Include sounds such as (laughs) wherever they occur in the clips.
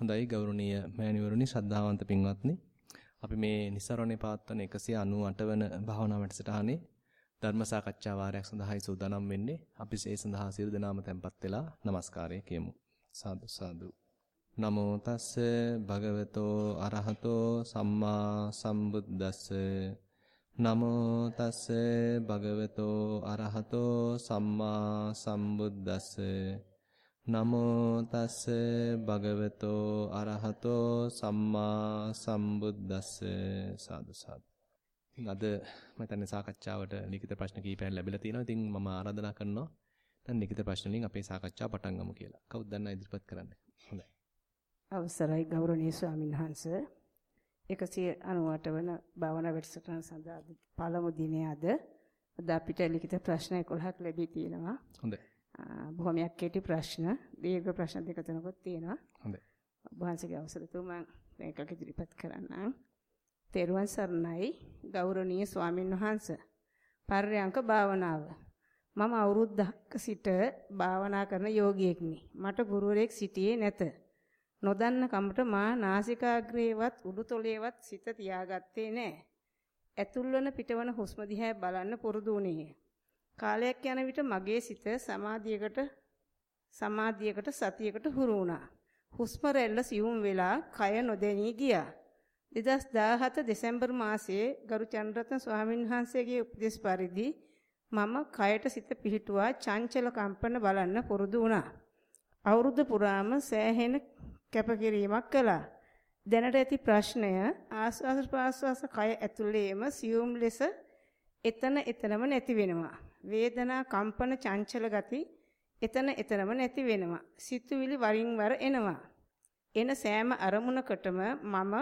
හොඳයි ගෞරවනීය මෑණිවරුනි ශ්‍රද්ධාවන්ත පින්වත්නි. අපි මේ નિසරණේ පවත්වන 198 වන භාවනා වැඩසටහනේ ධර්ම සාකච්ඡා වාරයක් සඳහායි සූදානම් වෙන්නේ. අපි ඒ සඳහා සියලු දෙනාම tempත් වෙලා নমස්කාරය කියමු. සාදු සාදු. නමෝ තස්ස භගවතෝ අරහතෝ සම්මා සම්බුද්දස්ස. නමෝ තස්ස භගවතෝ අරහතෝ සම්මා සම්බුද්දස්ස. නමෝ තස්ස භගවතෝ අරහතෝ සම්මා සම්බුද්දස්ස සාදු සාදු. ඉතින් අද මම හිතන්නේ සාකච්ඡාවට ලිඛිත ප්‍රශ්න කීපයක් ලැබිලා තියෙනවා. ඉතින් මම ආරාධනා කරනවා දැන් ලිඛිත ප්‍රශ්න වලින් අපේ සාකච්ඡාව පටන් ගමු කියලා. කවුද දන්නා ඉදිරිපත් කරන්නේ? හොඳයි. අවසරයි ගෞරවනීය ස්වාමීන් වහන්සේ 198 වන භාවනා වැඩසටහන සඳහා පළමු දිනේ අද අද අපිට ලිඛිත ප්‍රශ්න 11ක් ලැබී තියෙනවා. හොඳයි. බොහොමයක් කෙටි ප්‍රශ්න දීර්ඝ ප්‍රශ්න දෙක තුනකුත් තියෙනවා. හොඳයි. වහන්සේගේ අවසරතු මම මේකක ඉදිරිපත් කරන්නම්. තෙරුවන් සරණයි ගෞරවනීය ස්වාමින් වහන්සේ. පර්යංක භාවනාව. මම අවුරුද්දක සිට භාවනා කරන යෝගියෙක්නි. මට ගුරුවරයෙක් සිටියේ නැත. නොදන්න කමට මා නාසිකාග්‍රේවත් උඩුතොලේවත් සිත තියාගත්තේ නැහැ. ඇතුල්වන පිටවන හුස්ම දිහා බලන්න පුරුදු වුණේ. කාලයක් යන විට මගේ සිත සමාධියකට සමාධියකට සතියකට හුරු වුණා. හුස්ම රැල්ල සියුම් වෙලා කය නොදැනී ගියා. 2017 දෙසැම්බර් මාසයේ ගරු චන්ද්‍රරත්න ස්වාමීන් වහන්සේගේ උපදෙස් පරිදි මම කයට සිත පිහිටුවා චංචල කම්පන බලන්න පුරුදු වුණා. අවුරුදු පුරාම සෑහෙන කැපකිරීමක් කළා. දැනට ඇති ප්‍රශ්නය ආස්වාද ප්‍රාස්වාස කය ඇතුළේම සියුම් ලෙස එතන එතනම නැති වෙනවා. වේදනා කම්පන චංචල ගති එතන එතනම නැති වෙනවා. සිතුවිලි වරින් වර එනවා. එන සෑම අරමුණකටම මම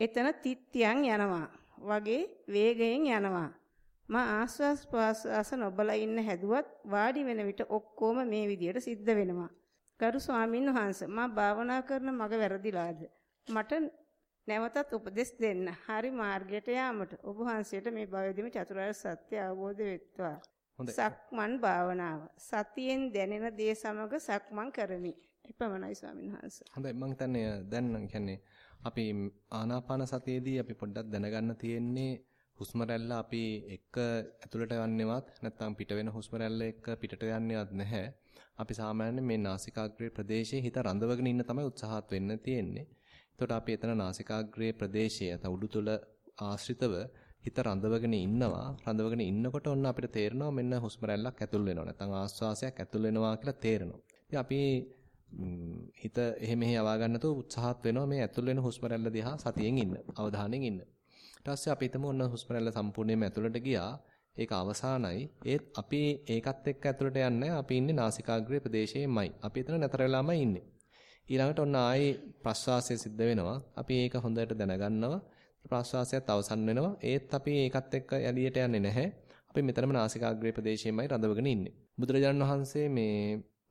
එතන තිත්‍යං යනවා වගේ වේගයෙන් යනවා. මා ආස්වාස් ප්‍රාස්වාස නොබලා ඉන්න හැදුවත් වාඩි වෙන විට ඔක්කොම මේ විදියට සිද්ධ වෙනවා. ගරු ස්වාමින් වහන්සේ මා භාවනා කරන මග වැරදිලාද? මට නැවතත් උපදෙස් දෙන්න. හරි මාර්ගයට යාමට ඔබ වහන්සේට මේ භවයේදීම චතුරාර්ය සත්‍ය අවබෝධ වෙත්වා. හොඳයි. සක්මන් භාවනාව. සතියෙන් දැනෙන දේ සමග සක්මන් කරමි. එපමණයි ස්වාමීන් වහන්සේ. හොඳයි මම හිතන්නේ දැන් කියන්නේ අපි ආනාපාන සතියේදී අපි පොඩ්ඩක් දැනගන්න තියෙන්නේ හුස්ම රැල්ල අපි එක ඇතුළට යන්නේවත් නැත්නම් පිට වෙන හුස්ම රැල්ල එක පිටට යන්නේවත් නැහැ. අපි සාමාන්‍යයෙන් මේ නාසිකාග්‍රේ ප්‍රදේශයේ හිත රඳවගෙන ඉන්න තමයි උත්සාහත් වෙන්න තියෙන්නේ. එතකොට අපි එතන නාසිකාග්‍රේ ප්‍රදේශය නැත්නම් උඩුතල ආශ්‍රිතව හිත රඳවගෙන ඉන්නවා. රඳවගෙන ඉන්නකොට ඔන්න අපිට තේරෙනවා මෙන්න හුස්ම රැල්ලක් ඇතුල් වෙනවා. නැත්නම් ආශ්වාසයක් ඇතුල් වෙනවා කියලා තේරෙනවා. ඉතින් අපි හිත එහෙ මෙහෙ යවා ගන්නතෝ උත්සාහත් වෙනවා මේ ඇතුල් වෙන හුස්ම රැල්ල දිහා සතියෙන් ඉන්න. අවධානයෙන් ඉන්න. ඊට පස්සේ අපි හිතමු ඔන්න හුස්ම රැල්ල සම්පූර්ණයෙන්ම ඇතුළට ගියා. ඒක අවසానයි. ඒත් අපි ඒකත් එක්ක ඇතුළට යන්නේ අපි ඉන්නේ නාසිකාග්‍රේ ප්‍රදේශයේමයි. අපි එතන නැතර වෙලාමයි ඉන්නේ. ඊළඟට ඔන්න ආයේ ප්‍රශ්වාසය සිද්ධ වෙනවා. අපි ඒක හොඳට දැනගන්නවා. ප්‍රාශ්වාසයත් අවසන් වෙනවා. ඒත් අපි ඒකත් එක්ක එළියට යන්නේ නැහැ. අපි මෙතනම නාසිකාග්‍රේ ප්‍රදේශයේමයි රඳවගෙන ඉන්නේ. බුදුරජාණන් වහන්සේ මේ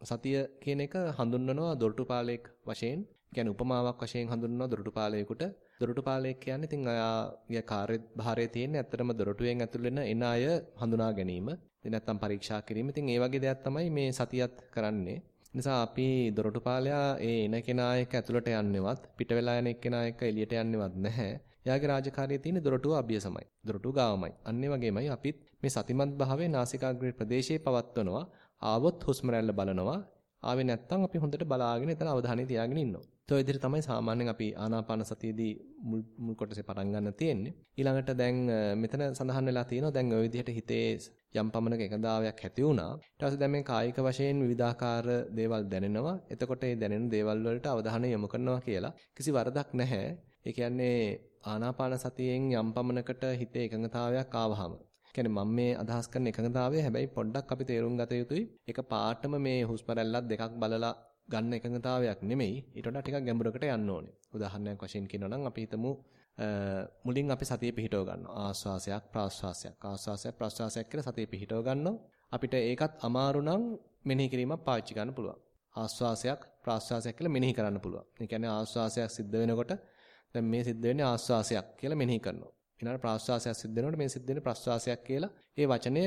සතිය කියන එක හඳුන්වනවා දොරටුපාලයක් වශයෙන්. කියන්නේ උපමාවක් වශයෙන් හඳුන්වනවා දොරටුපාලයකට. දොරටුපාලයක් කියන්නේ ඉතින් ආගේ කාර්යභාරයේ තියෙන ඇත්තටම දොරටුවෙන් ඇතුල් වෙන එන අය හඳුනා ගැනීම. ඉතින් නැත්තම් පරීක්ෂා කිරීම. ඉතින් ඒ වගේ දෙයක් තමයි මේ සතියත් කරන්නේ. නිසා අපි දොරටුපාලයා ඒ එන කෙනා එක්ක ඇතුළට යන්නේවත් පිට වෙලා යන එක්කෙනා එක්ක එළියට යන්නේවත් නැහැ. එයාගේ රාජකාරිය තියෙන්නේ දොරටුව අභියසමයි. දොරටුව ගාවමයි. අන්න වගේමයි අපිත් මේ සතිමත් භාවයේ නාසිකාග්‍රේ ප්‍රදේශයේ පවත්වනවා. ආවොත් හුස්ම රැල්ල බලනවා. ආවේ නැත්නම් අපි හොඳට බලාගෙන එතන අවධානය තියාගෙන ඉන්නවා. ඒ විදිහට තමයි සාමාන්‍යයෙන් අපි ආනාපාන සතියේදී මුල් මුල් කොටසේ පටන් ගන්න තියෙන්නේ. ඊළඟට දැන් මෙතන සඳහන් වෙලා තියෙනවා දැන් ওই විදිහට හිතේ යම් පමණක එකදාවයක් ඇති වුණා. ඊට පස්සේ දැන් මේ කායික වශයෙන් විවිධාකාර දේවල් දැනෙනවා. එතකොට මේ දැනෙන දේවල් වලට අවධානය යොමු කරනවා කියලා කිසි වරදක් නැහැ. ඒ කියන්නේ ආනාපාන සතියෙන් යම් පමණකට හිතේ එකඟතාවයක් ආවහම කියන්නේ මම මේ අදහස් කරන එකඟතාවය හැබැයි පොඩ්ඩක් අපි තේරුම් ගත යුතුයි. ඒක පාටම මේ හුස්ම රැල්ලක් දෙකක් බලලා ගන්න එකඟතාවයක් නෙමෙයි. ඊට වඩා ටිකක් ගැඹුරකට යන්න ඕනේ. උදාහරණයක් වශයෙන් කියනවා නම් අපි හිතමු මුලින් අපි සතිය පිහිටව ගන්නවා. ආස්වාසයක් ප්‍රාස්වාසයක්. ආස්වාසයක් ප්‍රාස්වාසයක් කියලා සතිය පිහිටව ගන්නවා. අපිට ඒකත් අමාරු නම් මෙනෙහි කිරීමක් පාවිච්චි කරන්න පුළුවන්. ආස්වාසයක් ප්‍රාස්වාසයක් කියලා මෙනෙහි කරන්න පුළුවන්. ඒ කියන්නේ ආස්වාසයක් සිද්ධ වෙනකොට දැන් මේ සිද්ධ වෙන්නේ ආස්වාසයක් කියලා මෙනෙහි කරනවා. ඊළඟ ප්‍රාශ්වාසයක් සිද්ධ වෙනකොට මේ සිද්ධ වෙන්නේ ප්‍රශ්වාසයක් කියලා ඒ වචනය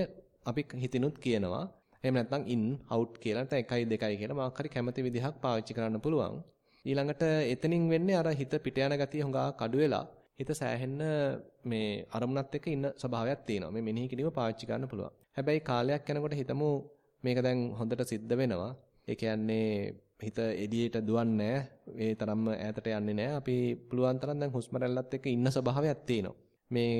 අපි හිතිනුත් කියනවා. එහෙම නැත්නම් in out කියලා නැත්නම් 1යි 2යි කියලා මොකක් හරි කැමති විදිහක් පාවිච්චි කරන්න පුළුවන්. ඊළඟට එතනින් වෙන්නේ අර හිත පිට යන ගතිය හුඟා කඩු වෙලා හිත සෑහෙන්න මේ අරමුණත් එක්ක ඉන්න ස්වභාවයක් තියෙනවා. මේ මෙනෙහි කිරීම පාවිච්චි කරන්න පුළුවන්. හැබැයි කාලයක් යනකොට හිතමු මේක දැන් හොඳට සිද්ධ වෙනවා. ඒ කියන්නේ හිත එළියට දුවන්නේ ඒ තරම්ම ඈතට යන්නේ නැහැ. අපි පුළුවන් තරම් දැන් හුස්ම රැල්ලත් එක්ක ඉන්න ස්වභාවයක් තියෙනවා. මේ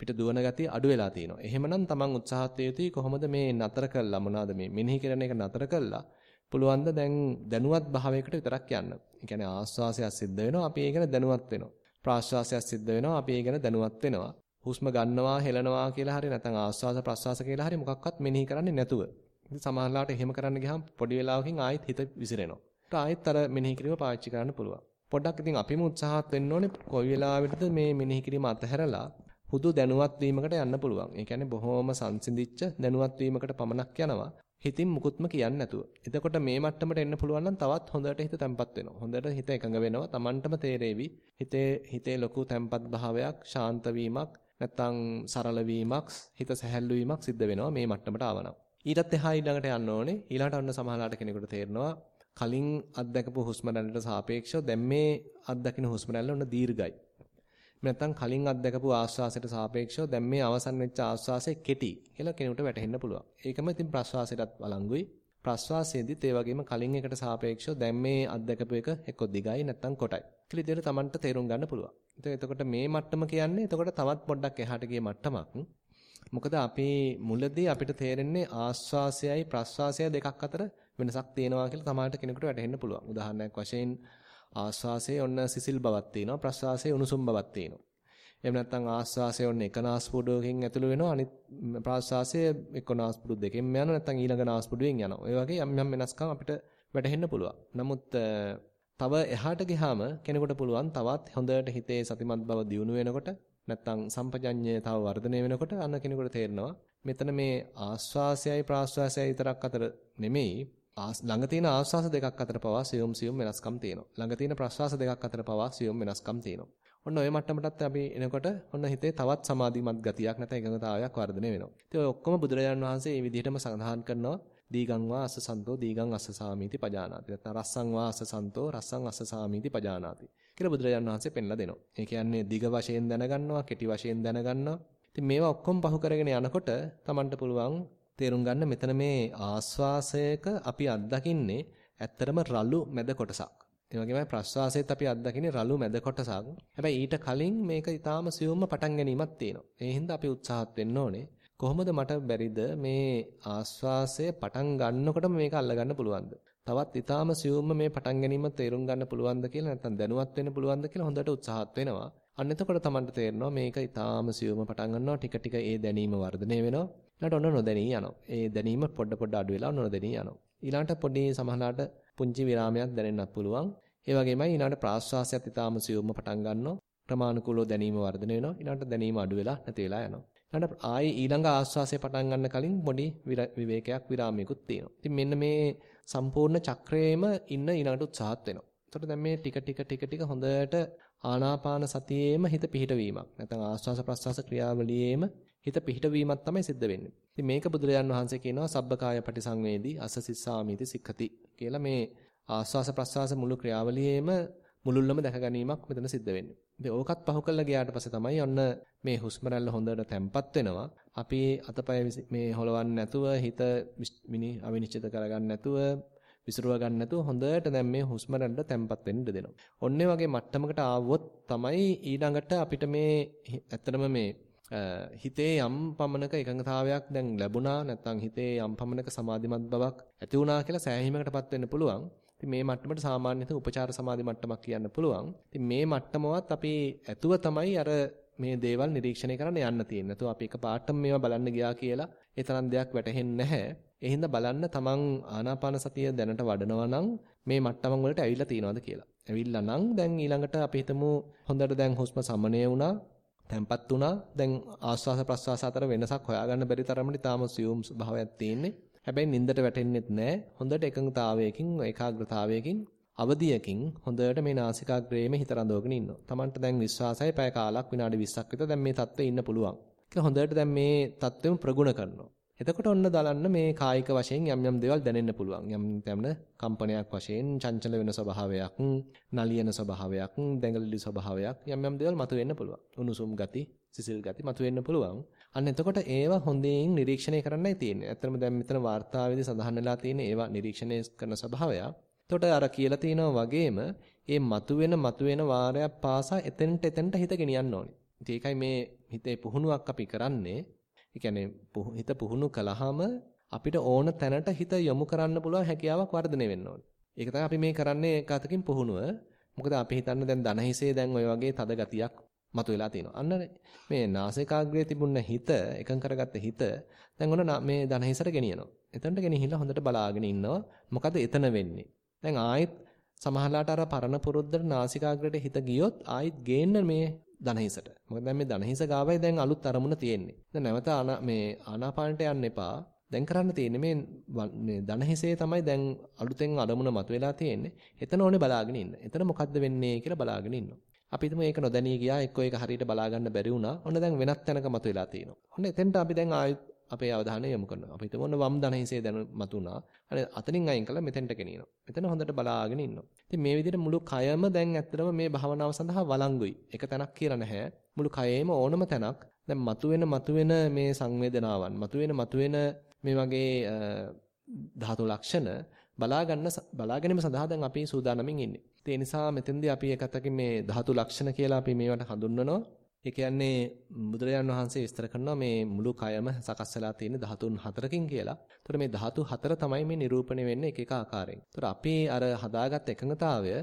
පිට දුවන ගතිය අඩු වෙලා තියෙනවා. එහෙමනම් තමන් උත්සාහත් යුතුයි කොහොමද මේ නතර කළා මොනවාද මේ මෙනෙහි කරන එක නතර කළා පුළුවන් ද දැන් දැනුවත් භාවයකට විතරක් යන්න. ඒ කියන්නේ ආස්වාසයක් සිද්ධ වෙනවා අපි ඒ ගැන දැනුවත් වෙනවා. ප්‍රාශ්වාසයක් සිද්ධ වෙනවා අපි ඒ ගැන දැනුවත් වෙනවා. හුස්ම ගන්නවා හෙලනවා කියලා හරි නැත්නම් ආස්වාස ප්‍රාශ්වාස කියලා හරි මොකක්වත් මෙනෙහි කරන්නේ නැතුව. ඉතින් සමහරලාට එහෙම කරන්න ගියාම පොඩි වෙලාවකින් ආයෙත් හිත විසිරෙනවා. ආයෙත් අර මෙනෙහි කිරීම පාවිච්චි කරන්න පුළුවන්. පොඩ්ඩක් ඉතින් අපිම උත්සාහත් වෙන්න ඕනේ කොයි වෙලාවෙටද මේ මෙනෙහි කිරීම අතහැරලා හුදු දැනුවත් වීමකට යන්න පුළුවන්. ඒ කියන්නේ බොහොම සංසිඳිච්ච දැනුවත් වීමකට පමණක් යනවා. හිතින් මුකුත්ම කියන්නේ නැතුව. එතකොට මේ මට්ටමට එන්න පුළුවන් නම් තවත් හොඳට හිත තැම්පත් වෙනවා. හොඳට හිත එකඟ වෙනවා. Tamanටම තේරෙවි. හිතේ හිතේ ලොකු තැම්පත් භාවයක්, ශාන්ත වීමක්, නැත්තම් සරල වීමක්, හිත සැහැල්ලු වීමක් සිද්ධ වෙනවා මේ මට්ටමට ආවනම්. ඊටත් එහා ඊළඟට යන්න ඕනේ. ඊළඟට අන්න සමහරලාට කෙනෙකුට තේරෙනවා කලින් අත්දකපු හුස්ම රැල්ලට සාපේක්ෂව දැන් මේ අත්දකින්න හුස්ම රැල්ල උන දීර්ඝයි. නැත්නම් කලින් අත්දකපු ආශ්වාසයට සාපේක්ෂව දැන් මේ අවසන් වෙච්ච ආශ්වාසය කෙටි කියලා කෙනෙකුට වැටහෙන්න පුළුවන්. ඒකම ඉතින් ප්‍රශ්වාසයටත් වළංගුයි. ප්‍රශ්වාසයේදීත් ඒ වගේම කලින් එකට සාපේක්ෂව දැන් මේ අත්දකපු එක එක්ක දිගයි නැත්නම් කොටයි. කියලා ඉතින් තමන්ට තේරුම් ගන්න පුළුවන්. එතකොට මේ මට්ටම කියන්නේ එතකොට තවත් පොඩ්ඩක් එහාට ගිය මට්ටමක්. මොකද අපි මුලදී අපිට තේරෙන්නේ ආශ්වාසයයි ප්‍රශ්වාසයයි දෙකක් අතර වෙනසක් තියෙනවා කියලා තමාට කෙනෙකුට වැටහෙන්න පුළුවන්. උදාහරණයක් වශයෙන් ආශ්වාසයේ ඔන්න සිසිල් බවක් තියෙනවා ප්‍රශ්වාසයේ උණුසුම් බවක් තියෙනවා. එහෙම නැත්නම් ආශ්වාසයේ ඔන්න එක නාස්පුඩුවකින් ඇතුළු වෙනවා අනිත් ප්‍රශ්වාසයේ එක්ක නාස්පුඩු දෙකෙන් යනවා නැත්නම් ඊළඟ නාස්පුඩුවෙන් යනවා. ඒ වගේ යම් යම් වෙනස්කම් අපිට වැටහෙන්න පුළුවන්. නමුත් තව එහාට ගියාම කෙනෙකුට පුළුවන් තවත් හොඳට හිතේ සතිමත් බව දියුණු වෙනකොට නැත්නම් සම්පජඤ්ඤය තව වර්ධනය වෙනකොට අන්න කෙනෙකුට තේරෙනවා මෙතන මේ ආශ්වාසයයි ප්‍රාශ්වාසයයි විතරක් අතර නෙමෙයි ළඟ තියෙන ආශ්වාස දෙකක් අතර පවා සියුම් සියුම් වෙනස්කම් තියෙනවා. ළඟ තියෙන ප්‍රශ්වාස දෙකක් අතර පවා සියුම් වෙනස්කම් තියෙනවා. ඔන්න ඔය මට්ටමටත් අපි එනකොට ඔන්න හිතේ තවත් සමාධිමත් ගතියක් නැත්නම් එකඟතාවයක් වර්ධනය වෙනවා. ඉතින් ඔය ඔක්කොම බුදුරජාණන් වහන්සේ මේ විදිහටම සඳහන් කරනවා දීගං වා අස්ස සන්තෝ දීගං අස්ස සාමීති පජානාති. නැත්නම් රස්සං වා අස්ස සන්තෝ රස්සං අස්ස සාමීති පජානාති. කියලා බුදුරජාණන් වහන්සේ පෙන්ලා දෙනවා. ඒ කියන්නේ දිග වශයෙන් දැනගන්නවා, කෙටි වශයෙන් දැනගන්නවා. ඉතින් මේවා ඔක්කොම පහු කරගෙන යනකොට Tamanට පුළුවන් තේරුම් ගන්න මෙතන මේ ආස්වාසයක අපි අත්දකින්නේ ඇත්තරම රළු මැද කොටසක්. ඒ වගේමයි ප්‍රස්වාසයේත් අපි අත්දකින්නේ රළු මැද කොටසක්. හැබැයි ඊට කලින් මේක ඊටාම සියුම්ම පටන් ගැනීමක් තියෙනවා. ඒ හින්දා අපි උත්සාහත් වෙන්න ඕනේ. කොහොමද මට බැරිද මේ ආස්වාසය පටන් ගන්නකොටම මේක අල්ලගන්න පුළුවන්ද? තවත් ඊටාම සියුම්ම මේ පටන් ගැනීම තේරුම් ගන්න පුළුවන්ද කියලා නැත්නම් දැනුවත් වෙන්න පුළුවන්ද කියලා හොඳට උත්සාහත් වෙනවා. අන්න එතකොට Tamanට තේරෙනවා මේක ඊටාම සියුම්ම පටන් ගන්නවා ටික ටික ඒ දැනීම වර්ධනය වෙනවා. ඊළඟට ඔන්න නොදැනී යනවා. ඒ දැනීම පොඩ පොඩ අඩු වෙලා නොදැනී යනවා. ඊළඟට පොඩි සමහරලාට පුංචි විරාමයක් දැනෙන්නත් පුළුවන්. ඒ වගේමයි ඊළඟට ප්‍රාශ්වාසයත් ඊටාම සියුම්ම පටන් ගන්නවා. ක්‍රමානුකූලව දැනීම වර්ධනය වෙනවා. ඊළඟට දැනීම අඩු වෙලා නැති වෙලා යනවා. ඊළඟට ආයේ ඊළඟ ආශ්වාසය පටන් ගන්න කලින් පොඩි විවේකයක් විරාමයකුත් තියෙනවා. ඉතින් මෙන්න මේ සම්පූර්ණ චක්‍රයේම ඉන්න ඊළඟට උත්සාහත් වෙනවා. එතකොට දැන් මේ ටික ටික ටික ටික හොඳට ආනාපාන සතියේම හිත පිහිටවීමක්. නැත්නම් ආශ්වාස ප්‍රශ්වාස ක්‍රියාවලියේම හිත පිහිටවීමක් තමයි සිද්ධ වෙන්නේ. ඉතින් මේක බුදුරජාන් වහන්සේ කියනවා සබ්බකාය පටිසංවේදී අසසිස්සාමීති සික්ඛති කියලා මේ ආස්වාස ප්‍රස්වාස මුළු ක්‍රියාවලියේම මුලුල්ලම දැක ගැනීමක් මෙතන සිද්ධ වෙන්නේ. ඉතින් ඕකත් පහු කරලා ගියාට පස්සේ තමයි ඔන්න මේ හුස්ම රැල්ල හොඳට තැම්පත් වෙනවා. අපි අතපය මේ හොලවන්නේ නැතුව හිත මිනි අවිනිශ්චිත කරගන්න නැතුව විසිරුව ගන්න නැතුව හොඳට දැන් මේ හුස්ම රැල්ල තැම්පත් වෙන්න දෙනවා. ඔන්නේ වගේ මට්ටමකට ආවොත් තමයි ඊළඟට අපිට මේ ඇත්තටම මේ හිතේ යම් පමණක එකඟතාවයක් දැන් ලැබුණා නැත්නම් හිතේ යම් පමණක සමාධිමත් බවක් ඇති වුණා කියලා සෑහීමකටපත් වෙන්න පුළුවන්. ඉතින් මේ මට්ටමට සාමාන්‍යත උපචාර සමාධි මට්ටමක් කියන්න පුළුවන්. ඉතින් මේ මට්ටමවත් අපි ඇතුව තමයි අර මේ දේවල් නිරීක්ෂණය කරන්න යන්න තියෙන්නේ. නැතුව අපි එක පාටම මේවා බලන්න ගියා කියලා ඒ තරම් දෙයක් වැටහෙන්නේ නැහැ. ඒ හින්දා බලන්න තමන් ආනාපාන සතිය දැනට වඩනවා නම් මේ මට්ටමන් වලට ඇවිල්ලා තියෙනවද කියලා. ඇවිල්ලා නම් දැන් ඊළඟට අපි හිතමු හොඳට දැන් හුස්ම සමනය වුණා. තැම්පත් වුණා. දැන් ආස්වාස ප්‍රස්වාස අතර වෙනසක් හොයාගන්න බැරි තරමට තාම සියුම් භාවයක් තියෙන්නේ. හැබැයි නින්දට වැටෙන්නෙත් නැහැ. හොඳට එකඟතාවයකින් ඒකාග්‍රතාවයකින් අවදියකින් හොඳට මේ නාසිකාග්‍රේමේ හිත රඳවගෙන ඉන්නවා. Tamanට දැන් විශ්වාසයි පැය කාලක් විනාඩි 20ක් විතර දැන් මේ தත්ත්වේ ඉන්න පුළුවන්. කියලා හොඳට දැන් මේ தත්ත්වෙම ප්‍රගුණ කරනවා. එතකොට ඔන්න බලන්න මේ කායික වශයෙන් යම් යම් දේවල් දැනෙන්න පුළුවන්. යම් යම් කම්පනයක් වශයෙන් චංචල වෙන ස්වභාවයක්, නලියන ස්වභාවයක්, දැඟලිලි ස්වභාවයක් යම් යම් දේවල් මතුවෙන්න පුළුවන්. උණුසුම් ගති, සිසිල් ගති මතුවෙන්න පුළුවන්. අන්න එතකොට ඒවා හොඳින් නිරීක්ෂණය කරන්නයි තියෙන්නේ. ඇත්තටම දැන් මෙතන වාර්තාවේදී සඳහන් වෙලා තියෙන ඒවා නිරීක්ෂණය කරන ස්වභාවය. එතකොට අර කියලා තිනවා වගේම මේ මතුවෙන මතුවෙන වාරයක් පාසා එතෙන්ට එතෙන්ට හිත ගෙනියන්න ඕනේ. ඒකයි මේ හිතේ පුහුණුවක් අපි කරන්නේ. ඒ කියන්නේ හිත පුහුණු කළාම අපිට ඕන තැනට හිත යොමු කරන්න පුළුවන් හැකියාවක් වර්ධනය වෙන්න ඕනේ. ඒක තමයි අපි මේ කරන්නේ එක අතකින් පුහුණුව. මොකද අපි හිතන්නේ දැන් ධනහිසේ දැන් ওই වගේ තද ගතියක් මතුවලා තියෙනවා. අන්න මේ නාසිකාග්‍රයේ තිබුණ හිත එකඟ කරගත්ත හිත දැන් ඔන්න මේ ධනහිසට ගෙනියනවා. එතනට ගෙනහිල්ලා හොඳට බලාගෙන ඉන්නවා. මොකද එතන වෙන්නේ? දැන් ආයෙත් සමහරලාට අර පරණ පුරුද්දට නාසිකාග්‍රයට හිත ගියොත් ආයෙත් ගේන්න මේ ධනහිසට. මොකද දැන් මේ ධනහිස ගාවයි දැන් අලුත් අරමුණ තියෙන්නේ. දැන් නැවත මේ ආනාපානට යන්න එපා. දැන් කරන්න තියෙන්නේ මේ මේ ධනහිසේ තමයි දැන් අලුතෙන් අරමුණ මතුවලා තියෙන්නේ. එතන ඕනේ බලාගෙන ඉන්න. එතන මොකද්ද වෙන්නේ කියලා බලාගෙන ඉන්නවා. අපි හිතමු ඒක නොදැනී ගියා එක්ක ඒක හරියට බලා ගන්න බැරි වුණා. ඔන්න දැන් වෙනත් තැනක මතුවලා තියෙනවා. ඔන්න එතෙන්ට අපි දැන් ආයෙත් අපේ අවධානය යොමු කරනවා. අපි හිතමු ඔන්න වම් දන හිසේ දැන මතුණා. අර අතනින් අයින් කළා මෙතෙන්ට ගෙනියනවා. මෙතන හොඳට බලාගෙන ඉන්නවා. ඉතින් මේ විදිහට මුළු කයම දැන් ඇත්තටම මේ භාවනාව සඳහා වළංගුයි. එක තැනක් කියලා නැහැ. මුළු කයෙම ඕනම තැනක් දැන් මතුවෙන මතුවෙන මේ සංවේදනාවන්, මතුවෙන මතුවෙන මේ වගේ ධාතු ලක්ෂණ බලා ගන්න බලා ගැනීම සඳහා දැන් අපි සූදානමින් ඉන්නේ. ඒ නිසා මෙතෙන්දී අපි එකතකින් මේ ධාතු ලක්ෂණ කියලා අපි මේවට හඳුන්වනවා. ඒ කියන්නේ බුදුරජාණන් වහන්සේ විස්තර කරනවා මේ මුළු කයම සකස් වෙලා තියෙන ධාතුන් හතරකින් කියලා. ඒතර මේ ධාතු හතර තමයි මේ නිරූපණය වෙන්නේ එක එක ආකාරයෙන්. ඒතර අපි අර හදාගත් එකඟතාවය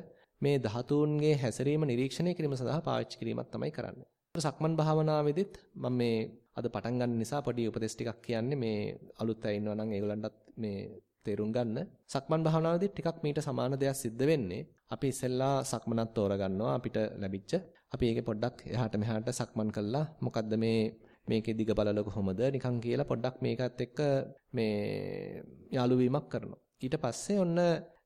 මේ ධාතුන්ගේ හැසිරීම නිරීක්ෂණය කිරීම සඳහා පාවිච්චි කිරීමක් තමයි කරන්නේ. සක්මන් භාවනාවේදීත් මම මේ අද පටන් ගන්න නිසා පොඩි උපදේශ ටිකක් කියන්නේ මේ අලුත් අය ඉන්නවා නම් ඒගොල්ලන්ටත් මේ තේරුම් ගන්න. සක්මන් භාවනාවේදී ටිකක් මීට සමාන දෙයක් සිද්ධ වෙන්නේ. අපි ඉස්සෙල්ලා සක්මනක් තෝරගන්නවා අපිට ලැබිච්ච. අපි ඒකේ පොඩ්ඩක් එහාට මෙහාට සක්මන් කළා. මොකද්ද මේ මේකේ දිග බලල කොහොමද නිකන් කියලා පොඩ්ඩක් මේකත් එක්ක මේ යාළු වීමක් කරනවා. ඊට පස්සේ ඔන්න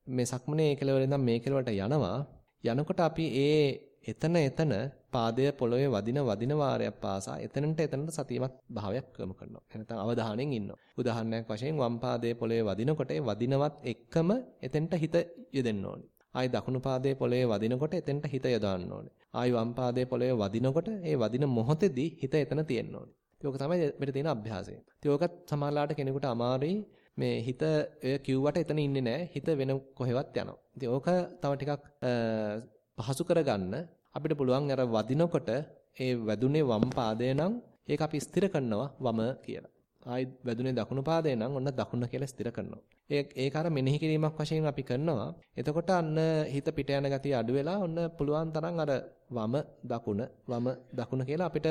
මේ සක්මනේ ඒ කෙලවර ඉඳන් මේ කෙලවරට යනවා. යනකොට අපි ඒ එතන එතන පාදය පොළවේ වදින වදින වාරයක් පාසා එතනට එතනට සතියමත් භාවයක් යොමු කරනවා. එනතන අවධානයෙන් ඉන්නවා. උදාහරණයක් වශයෙන් වම් පාදයේ පොළවේ වදිනකොට ඒ වදිනවත් එක්කම එතෙන්ට හිත යොදෙන්න ඕනේ. ආයි දකුණු පාදයේ පොළවේ වදිනකොට එතෙන්ට හිත යොදවන්න ඕනේ. ආයි වම් පාදයේ පොළවේ වදිනකොට ඒ වදින මොහොතේදී හිත එතන තියෙන්න ඕනේ. ඒක තමයි මෙතන තියෙන අභ්‍යාසය. ඉතින් ඕකත් සමහරලාට කෙනෙකුට අමාරුයි මේ හිත ඔය කිව්වට එතන ඉන්නේ නැහැ. හිත වෙන කොහෙවත් යනවා. ඉතින් ඕක තව ටිකක් පහසු කරගන්න අපිට පුළුවන් අර වදිනකොට ඒ වැදුනේ වම් පාදය නම් ඒක අපි ස්ථිර කරනවා වම කියලා. ආයි වැදුනේ දකුණු පාදය නම් ඔන්න දකුණ කියලා ස්ථිර කරනවා. ඒ ඒක අර මෙනෙහි කිරීමක් වශයෙන් අපි කරනවා. එතකොට අන්න හිත පිට යන ගතිය අඩු වෙලා ඔන්න පුළුවන් තරම් අර වම දකුණ වම දකුණ කියලා අපිට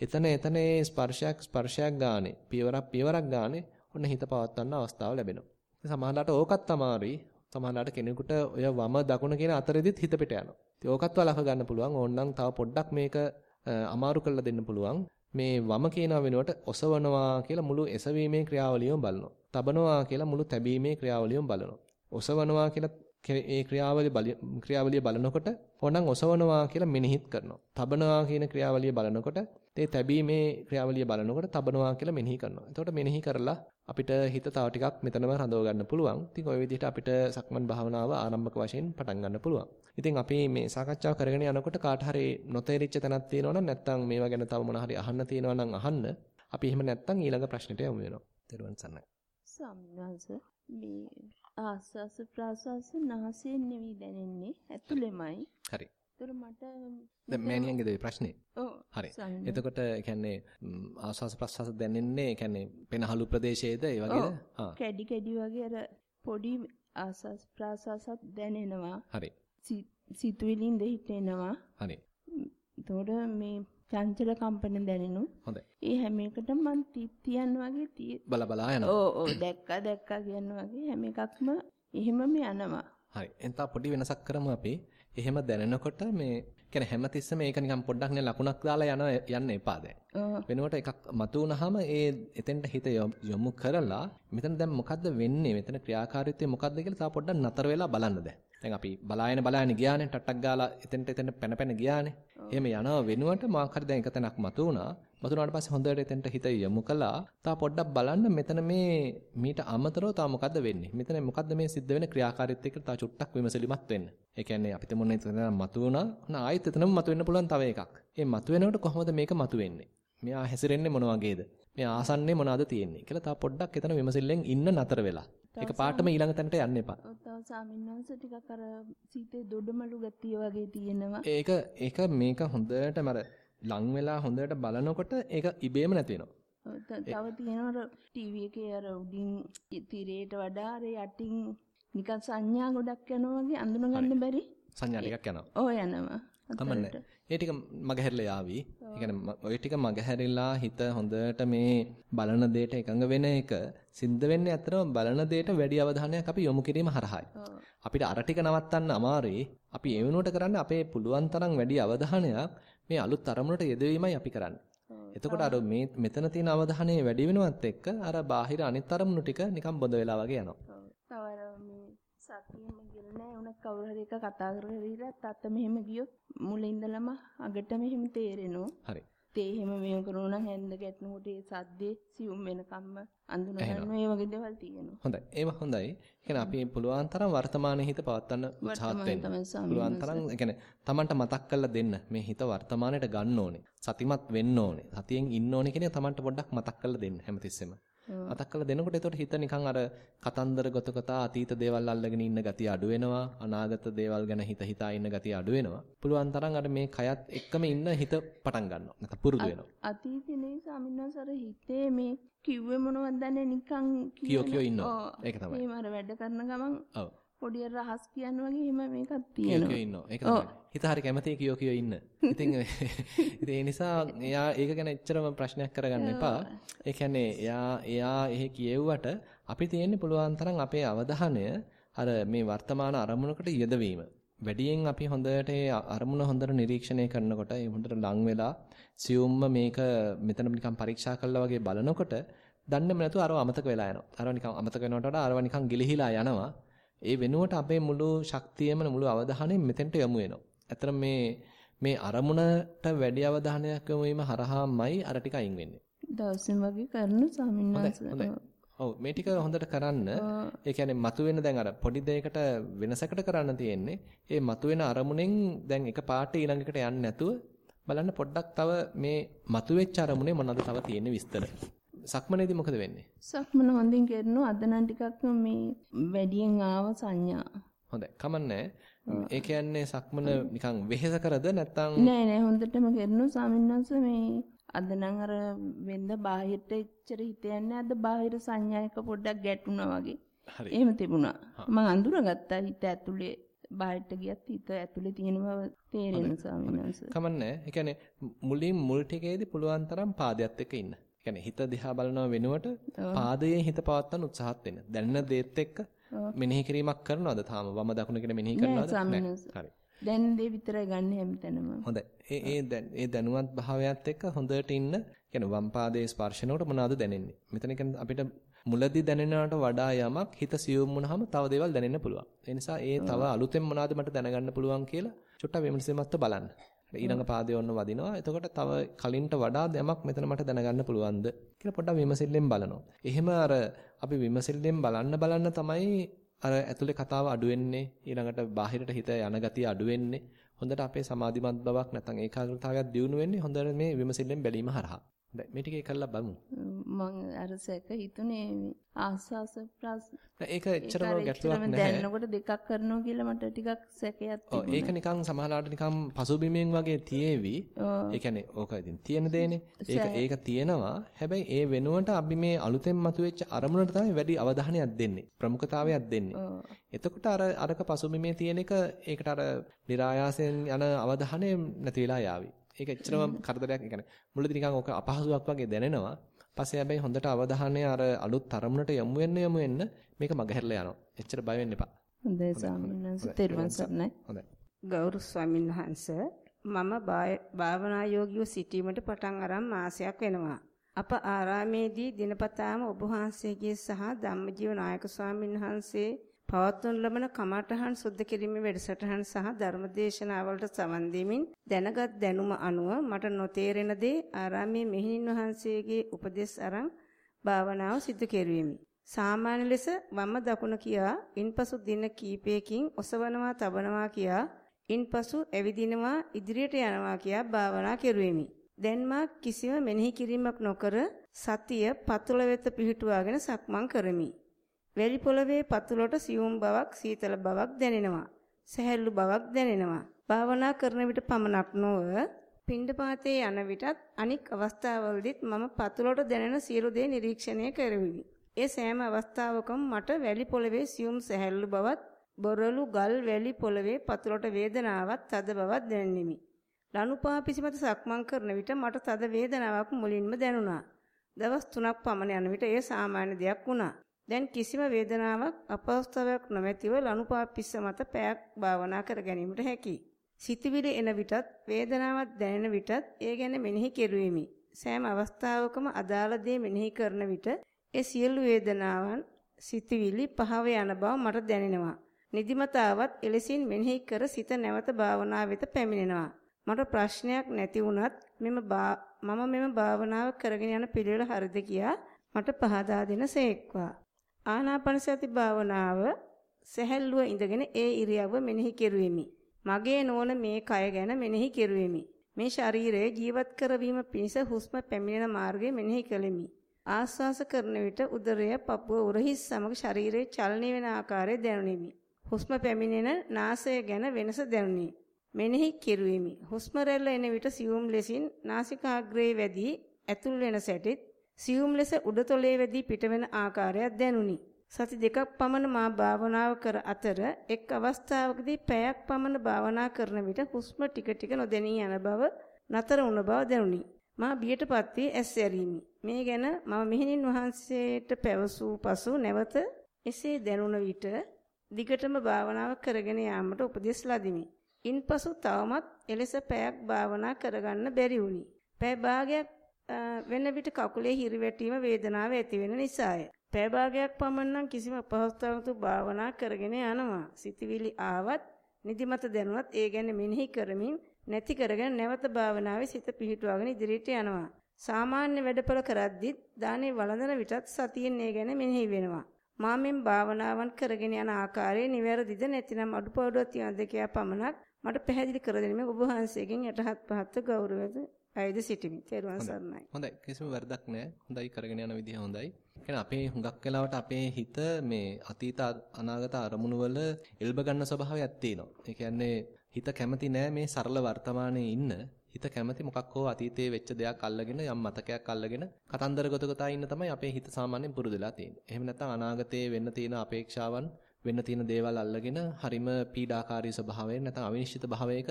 එතන එතන ස්පර්ශයක් ස්පර්ශයක් ගානේ පියවරක් පියවරක් ගානේ ඔන්න හිත පවත්වන්න අවස්ථාව ලැබෙනවා. ඉතින් සමහරවිට ඕකත් අමාරුයි. සමහරවිට කෙනෙකුට ඔය වම දකුණ කියන අතරෙදිත් හිත පිට යනවා. ඉතින් ඕකත් වලක ගන්න පුළුවන්. ඕනනම් තව පොඩ්ඩක් මේක අමාරු කරලා දෙන්න පුළුවන්. මේ වම කියනවා වෙනුවට ඔසවනවා කියලා මුළු එසවීමේ ක්‍රියාවලියම බලනවා. තබනවා කියලා මුළු තැබීමේ ක්‍රියාවලියම බලනවා. ඔසවනවා කියලා ඒ ක්‍රියාවලිය ක්‍රියාවලිය බලනකොට ඕනනම් ඔසවනවා කියලා මෙනෙහිත් කරනවා. තබනවා කියන ක්‍රියාවලිය බලනකොට ඒ තැබීමේ ක්‍රියාවලිය බලනකොට තබනවා කියලා මෙනෙහි කරනවා. එතකොට මෙනෙහි කරලා අපිට හිත තව ටිකක් මෙතනම රඳව ගන්න පුළුවන්. ඉතින් ওই විදිහට අපිට සක්මන් භාවනාව ආරම්භක වශයෙන් පටන් ගන්න පුළුවන්. ඉතින් අපි මේ සාකච්ඡාව කරගෙන යනකොට කාට හරි නොතේරිච්ච තැනක් තියෙනවා නම් නැත්නම් මේවා ගැන තව මොන හරි අහන්න තියෙනවා නම් අහන්න. අපි එහෙම නැත්නම් ඊළඟ ප්‍රශ්නෙට යමු වෙනවා. ත්වන් සන්නයි. සම්මාස මේ ආස්වාස ප්‍රාස්වාස නාසයෙන් නෙවෙයි දැනෙන්නේ ඇතුළෙමයි. හරි. ඒතර මට දැන් මෑණියන්ගේ දෙවි ප්‍රශ්නේ. ඔව්. හරි. එතකොට කියන්නේ ආස්වාස ප්‍රාස්වාස දැනෙන්නේ කියන්නේ පෙනහළු ප්‍රදේශයේද ඒ වගේද? කැඩි කැඩි වගේ අර පොඩි ආස්වාස ප්‍රාස්වාසත් දැනෙනවා. හරි. සිතුවිලින් දෙහිටෙනවා. හරි. එතකොට මේ චංචල කම්පන දැනෙනු. හොඳයි. ඒ හැම එකටම මං තියන් වගේ තිය බල බලා යනවා. ඔව් ඔව් දැක්කා දැක්කා කියන වගේ හැම එකක්ම එහෙමම යනවා. හරි. එතන පොඩි වෙනසක් කරමු අපි. එහෙම දැනෙනකොට මේ කියන්නේ හැමතිස්සෙම මේක නිකන් පොඩ්ඩක් නේ ලකුණක් දාලා යන යන්න එපා දැන්. වෙනකොට එකක් මතු වුනහම ඒ එතෙන්ට හිත යොමු කරලා මෙතන දැන් මොකද්ද වෙන්නේ? මෙතන ක්‍රියාකාරීත්වය මොකද්ද කියලා තව පොඩ්ඩක් නතර වෙලා බලන්න දැන්. දැන් අපි බලායන බලායන ගියානේ ටට්ටක් ගාලා එතෙන්ට එතෙන්ට පැන පැන ගියානේ. එහෙම යනව වෙනුවට මාක් හරි දැන් එක තැනක් මතු වුණා. මතුනාට පස්සේ හොඳට එතෙන්ට හිත යොමු කළා. තා පොඩ්ඩක් බලන්න මෙතන මේ මීට අමතරව තා මොකද්ද වෙන්නේ? මෙතන මොකද්ද මේ සිද්ධ වෙන ක්‍රියාකාරීත්වය කියලා තා චුට්ටක් විමසලිමත් වෙන්න. ඒ කියන්නේ අපිට මොන්නේ එතන මතුවුණා. ඔන්න ආයෙත් එතනම මතුවෙන්න පුළුවන් තව එකක්. ඒ මතුවෙනකොට කොහොමද මේක මතුවෙන්නේ? මෙයා හැසිරෙන්නේ මොන වගේද? මේ ආසන්නේ මොනවද තියෙන්නේ කියලා තා පොඩ්ඩක් එතන විමසිල්ලෙන් ඉන්න නතර වෙලා. ඒක පාටම ඊළඟ තැනට යන්න එපා. තව සාමින්නංශ ටිකක් අර සීතේ දොඩමලු ගතිය වගේ තියෙනවා. ඒක ඒක මේක හොඳටම අර ලං වෙලා හොඳට බලනකොට ඒක ඉබේම නැති වෙනවා. තව තියෙනවා ටීවී එකේ අර උඩින් තිරේට වඩා අර යටින් නිකන් සංඥා ගොඩක් යනවා වගේ අඳුනගන්න බැරි සංඥා ටිකක් යනවා. ඔව් යනවා. කමන්නේ. ඒ ටික මගහැරලා යාවි. ඒ කියන්නේ ඔය ටික මගහැරිලා හිත හොඳට මේ බලන දෙයට එකඟ වෙන එක සිද්ධ වෙන්නේ අතරම බලන දෙයට වැඩි අවධානයක් අපි යොමු කිරීම හරහායි. අපිට අර ටික නවත්තන්න අමාරුයි. අපි ඒ වෙනුවට කරන්නේ අපේ පුළුවන් තරම් වැඩි අවධානයක් මේ අලුත් අරමුණට යෙදවීමයි අපි කරන්නේ. එතකොට අර මේ මෙතන තියෙන අවධානය වැඩි වෙනවත් එක්ක අර බාහිර අනිත් අරමුණු ටික නිකන් බොඳ වෙලා වගේ යනවා. තව අර මේ සතියෙම ගිල නැහැ උන කවුරු හරි එක කතා කරගෙන ඉරත් අත මෙහෙම ගියොත් මුලින් ඉඳලම අගට මෙහෙම තේරෙනවා. හරි. තේ එහෙම මෙහෙම කරනවා නම් හැන්ද ගැටෙනකොට ඒ සද්දේ සියුම් වෙනකම්ම අඳුන ගන්න ඒ වගේ දේවල් තියෙනවා. හොඳයි. ඒව හොඳයි. කියන්නේ අපි පුළුවන් තරම් වර්තමානයේ හිත පවත්වන්න උත්සාහත්. පුළුවන් තරම් කියන්නේ Tamanට මතක් කරලා දෙන්න. මේ හිත වර්තමානයට ගන්න ඕනේ. සතිමත් වෙන්න ඕනේ. සතියෙන් ඉන්න ඕනේ කියන Tamanට පොඩ්ඩක් මතක් කරලා දෙන්න හැමතිස්සෙම. මතක් කරලා දෙනකොට එතකොට හිත නිකන් අර කතන්දර ගොතකතා අතීත දේවල් අල්ලගෙන ඉන්න ගතිය අඩු වෙනවා. අනාගත දේවල් ගැන හිත හිතා ඉන්න ගතිය අඩු වෙනවා. පුළුවන් තරම් අර මේ කයත් එක්කම ඉන්න හිත පටන් ගන්නවා. නැත්නම් පුරුදු වෙනවා. අතීතේ සාමින්නසර හිතේ මේ කිව්වේ මොනවද දන්නේ නිකන් කියෝ කියෝ ඉන්නවා. ඒක තමයි. එහෙම අර වැඩ කරන ගමන් ඔව් පොඩි රහස් කියන වගේ එහෙම මේකක් තියෙනවා. ඒක. හිත හරි කැමති කියෝ කියෝ ඉන්න. ඉතින් (laughs) ඉතින් ඒ නිසා එයා ඒක ගැන එච්චරම ප්‍රශ්නයක් කරගන්න එපා. ඒ කියන්නේ එයා එයා එහෙ කියෙව්වට අපි තියෙන්නේ පුළුවන් තරම් අපේ අවධානය අර මේ වර්තමාන අරමුණකට යෙදවීම. වැඩියෙන් අපි හොඳට අරමුණ හොඳට නිරීක්ෂණය කරනකොට ඒ හොඳට ලං වෙලා සියුම්ම මේක මෙතන නිකන් පරීක්ෂා කළා වගේ බලනකොට දන්නේම නැතුව අරව අමතක වෙලා යනවා. අරව නිකන් අමතක වෙනවට වඩා අරව නිකන් ගිලිහිලා යනවා. ඒ වෙනුවට අපේ මුළු ශක්තියම මුළු අවධානයම මෙතෙන්ට යොමු වෙනවා. ඇත්තට මේ මේ අරමුණට වැඩි අවධානයක් යොමු වීම හරහාමයි අර ටික අයින් වෙන්නේ. දවසෙන් වගේ කරන ස්වාමීන් ඔව් මේ ටික හොඳට කරන්න. ඒ කියන්නේ මතුවෙන දැන් අර පොඩි දෙයකට වෙනසකට කරන්න තියෙන්නේ. ඒ මතුවෙන අරමුණෙන් දැන් එක පාට ඊළඟකට යන්නේ නැතුව බලන්න පොඩ්ඩක් තව මේ මතුවෙච්ච අරමුණේ මොනවද තව තියෙන්නේ විස්තර. සක්මනේදී මොකද වෙන්නේ? සක්මන හොඳින් කරනවා. අද නම් ටිකක් මේ වැඩියෙන් ආව සංඥා. හොඳයි. කමන්නේ. ඒ කියන්නේ සක්මන නිකන් වෙහෙස කරද නැත්නම් නෑ නෑ හොඳටම කරනවා ස්වාමීන් මේ අද නම් අර වෙන්ද බාහිරට එච්චර හිත යන්නේ අද බාහිර සංඥා එක පොඩ්ඩක් ගැටුණා වගේ. හරි. එහෙම තිබුණා. මම අඳුරගත්තා හිත ඇතුලේ බාහිරට ගියත් හිත ඇතුලේ තියෙන බව තේරෙන ස්වාමීන් වහන්සේ. කමන්නේ. ඒ කියන්නේ මුලින් මුල් ටිකේදී පුළුවන් තරම් පාදයට එක්ක ඉන්න. කියන්නේ හිත දිහා බලනව වෙනුවට පාදයේ හිත පවත්වන්න උත්සාහත් වෙන්න. දැනෙන දේත් එක්ක මෙනෙහි කිරීමක් කරනවද තාම වම දකුණ කියන මෙනෙහි කරනවද? හරි. දැන් දේ විතරයි ගන්න හැමතැනම. හොඳයි. ඒ ඒ දැන් ඒ දැනුවත් භාවයත් එක්ක හොඳට ඉන්න. කියන්නේ වම් පාදයේ ස්පර්ශනකට මොනවද දැනෙන්නේ? මෙතන අපිට මුලදී දැනෙනවට වඩා යමක් හිත සියුම් වුණාම තව දේවල් දැනෙන්න පුළුවන්. ඒ නිසා ඒ තව අලුතෙන් මොනවද මට දැනගන්න පුළුවන් කියලා චුට්ටක් විමසීමත් බලන්න. ඊළඟ පාදයේ ඔන්න වදිනවා. එතකොට තව කලින්ට වඩා යමක් මෙතන මට දැනගන්න පුළුවන්ද කියලා පොඩ්ඩක් විමසිල්ලෙන් බලනවා. එහෙම අර අපි විමසිල්ලෙන් බලන්න බලන්න තමයි අර ඇතුලේ කතාව අඩු වෙන්නේ. ඊළඟට බාහිරට හිත යන ගතිය අඩු වෙන්නේ. හොඳට අපේ සමාධිමත් බවක් නැත්නම් ඒකාග්‍රතාවයක් දියුණු වෙන්නේ හොඳට මේ විමසිල්ලෙන් බැලීම හරහා. දැන් මේ ටික එකලා බලමු. මම අර සැක හිතුනේ ආස්වාස ප්‍රාස ඒක එච්චරම ගැටලුවක් නැහැ. දැනනකොට දෙකක් කරනවා කියලා මට ටිකක් සැකයක් තිබුණා. ඔව් ඒක නිකන් සමහරවිට නිකන් පසුබිමෙන් වගේ තියේවි. ඒ කියන්නේ ඕක ඉතින් තියෙන දෙයනේ. ඒක ඒක තියෙනවා. හැබැයි ඒ වෙනුවට අපි මේ අලුතෙන් මතුවෙච්ච අරමුණට තමයි වැඩි අවධානයක් දෙන්නේ. ප්‍රමුඛතාවයක් දෙන්නේ. එතකොට අර අරක පසුබිමේ තියෙන එක ඒකට අර નિરાයාසයෙන් යන අවධානය නැති වෙලා යාවි. ඒක එච්චරම කරදරයක් ඒ කියන්නේ මුලදී නිකන් ඕක අපහසුයක් වගේ දැනෙනවා. පස්සේ හැබැයි හොඳට අවධානය අර අලුත් තරමුණට යමු වෙන්න යමු වෙන්න මේක මගහැරලා යනවා. එච්චර බය වෙන්න එපා. හොඳයි ස්වාමීන් වහන්සේ තෙරුවන් සරණයි. හොඳයි. ගෞරව ස්වාමීන් වහන්සේ මම භාවනා යෝගියෝ සිටීමට පටන් අරන් මාසයක් වෙනවා. අප ආරාමේදී දිනපතාම ඔබ වහන්සේගේ සහ ධම්මජීව නායක ස්වාමීන් වහන්සේ පවත්වනු ලබන කමාඨහන් සුද්ධ කිරීමේ වැඩසටහන් සහ ධර්මදේශනාවලට සමන් දෙමින් දැනගත් දැනුම අනුව මට නොතේරෙන දේ ආරාමයේ මෙහිණින් වහන්සේගේ උපදෙස් අරන් භාවනාව සිදු කෙරුවෙමි. සාමාන්‍ය ලෙස වම දකුණ කියා ඉන්පසු දින කීපයකින් ඔසවනවා තබනවා කියා ඉන්පසු ඇවිදිනවා ඉදිරියට යනවා කියා භාවනා කෙරුවෙමි. දැන් මා කිසිම මෙනෙහි කිරීමක් නොකර සතිය පතුල වෙත පිහිටුවාගෙන සක්මන් කරමි. වැලි පොළවේ පතුලට සියුම් බවක් සීතල බවක් දැනෙනවා. සැහැල්ලු බවක් දැනෙනවා. භාවනා කරන විට පමණක් නොව පිණ්ඩපාතේ යන විටත් අනික් අවස්ථාවවලදීත් මම පතුලට දැනෙන සියලු දේ නිරීක්ෂණය කරවිමි. ඒ සෑම අවස්ථාවකම මට වැලි පොළවේ සියුම් සැහැල්ලු බවත් බොරළු ගල් වැලි පොළවේ පතුලට වේදනාවක් තද බවක් දැනෙමි. ලනුපා පිසිමත සක්මන් කරන විට මට තද වේදනාවක් මුලින්ම දැනුණා. දවස් 3ක් පමණ යන විට එය සාමාන්‍ය දෙයක් වුණා. දැන් කිසිම වේදනාවක් අපහසුතාවයක් නොමැතිව ලනුපා පිස්ස මත පැයක් භාවනා කර ගැනීමට හැකියි. සිතවිලි එන විටත් වේදනාවක් දැනෙන විටත් ඒ ගැන මෙනෙහි කෙරුවෙමි. සෑම අවස්ථාවකම අදාළ දේ මෙනෙහි කරන විට ඒ සියලු වේදනාවන් සිතවිලි පහව යන බව මට දැනෙනවා. නිදිමතාවත් එලෙසින් මෙනෙහි කර සිත නැවත භාවනාව වෙත පැමිණෙනවා. මට ප්‍රශ්නයක් නැති වුණත් මෙම මම මෙම භාවනාව කරගෙන යන පිළිවෙල හරිද කියා මට පහදා දෙන සේක්වා. ආනාපාන සති භාවනාව සැහැල්ලුව ඉඳගෙන ඒ ඉරියව්ව මෙනෙහි කෙරුවෙමි. මගේ නොවන මේ කය ගැන මෙනෙහි කෙරුවෙමි. මේ ශරීරය ජීවත් කරවීම පිණිස හුස්ම පැමිණෙන මාර්ගය මෙනෙහි කළෙමි. ආස්වාස කරන විට උදරය, පපුව, උරහිස් සමග ශරීරයේ චලනය වෙන ආකාරය දැනුනිමි. හුස්ම පැමිණෙන නාසය ගැන වෙනස දැනුනි. මෙනෙහි කෙරුවෙමි. හුස්ම රැල්ල එන විට සියුම් ලෙසින් නාසිකාග්‍රේ වැඩි ඇතුල් වෙන සැටිත් සියුම් ලෙස උඩතොලේ වැඩි පිටවෙන ආකාරයක් දැනුනි. සති දෙකක් පමණ මා භාවනාව කර අතර එක් අවස්ථාවකදී පැයක් පමණ භාවනා කරන විට හුස්ම ටික ටික නොදැනී යන බව නතර වුණ බව දැනුනි. මා බියටපත් වී ඇස් ඇරීමි. මේ ගැන මම මෙහෙණින් වහන්සේට පැවසූ පසු නැවත එසේ දැනුණ විට දිගටම භාවනාව කරගෙන යාමට උපදෙස් ලදිමි. ඉන්පසු තවමත් එලෙස පැයක් භාවනා කරගන්න බැරි වුණි. පැය භාගයක් වෙන විට කකුලේ හිරිවැටීම වේදනාව ඇති වෙන නිසාය. පැය භාගයක් පමණ නම් කිසිම අපහසුතාවක භාවනා කරගෙන යනවා. සිතවිලි ආවත් නිදිමත දැනුවත් ඒ ගැන මෙනෙහි කරමින් නැති කරගෙන නැවත භාවනාවේ සිත පිහිටුවාගෙන ඉදිරියට යනවා. සාමාන්‍ය වැඩපළ කරද්දිත් දානේ වළඳන විටත් සතියෙන් ඒ ගැන මෙනෙහි වෙනවා. මා මෙන් භාවනාවන් කරගෙන යන ආකාරය නිවැරදිද නැතිනම් අඩුපාඩුවක් තියනද කියා පමණක් මට පැහැදිලි කර දෙන්න ඔබ වහන්සේගෙන් යටහත් පහත් ගෞරවද අයද සිටිමි. තෙරුවන් සරණයි. හොඳයි. කිසිම වැරදක් නැහැ. හොඳයි කරගෙන යන විදිහ හොඳයි. කියන්නේ අපේ හුඟක් වෙලාවට අපේ හිත මේ අතීත අනාගත අරමුණු වල එල්බ ගන්න ස්වභාවයක් තියෙනවා. ඒ කියන්නේ හිත කැමති නෑ මේ සරල වර්තමානයේ ඉන්න. හිත කැමති මොකක් හෝ අතීතයේ වෙච්ච දෙයක් අල්ලගෙන යම් මතකයක් අල්ලගෙන කතන්දර ගොතකතා ඉන්න තමයි අපේ හිත සාමාන්‍යයෙන් පුරුදු වෙලා තියෙන්නේ. එහෙම නැත්නම් අනාගතයේ වෙන්න තියෙන අපේක්ෂාවන් වෙන්න තියෙන දේවල් අල්ලගෙන හරිම පීඩාකාරී ස්වභාවයෙන් නැත්නම් අවිනිශ්චිත භාවයක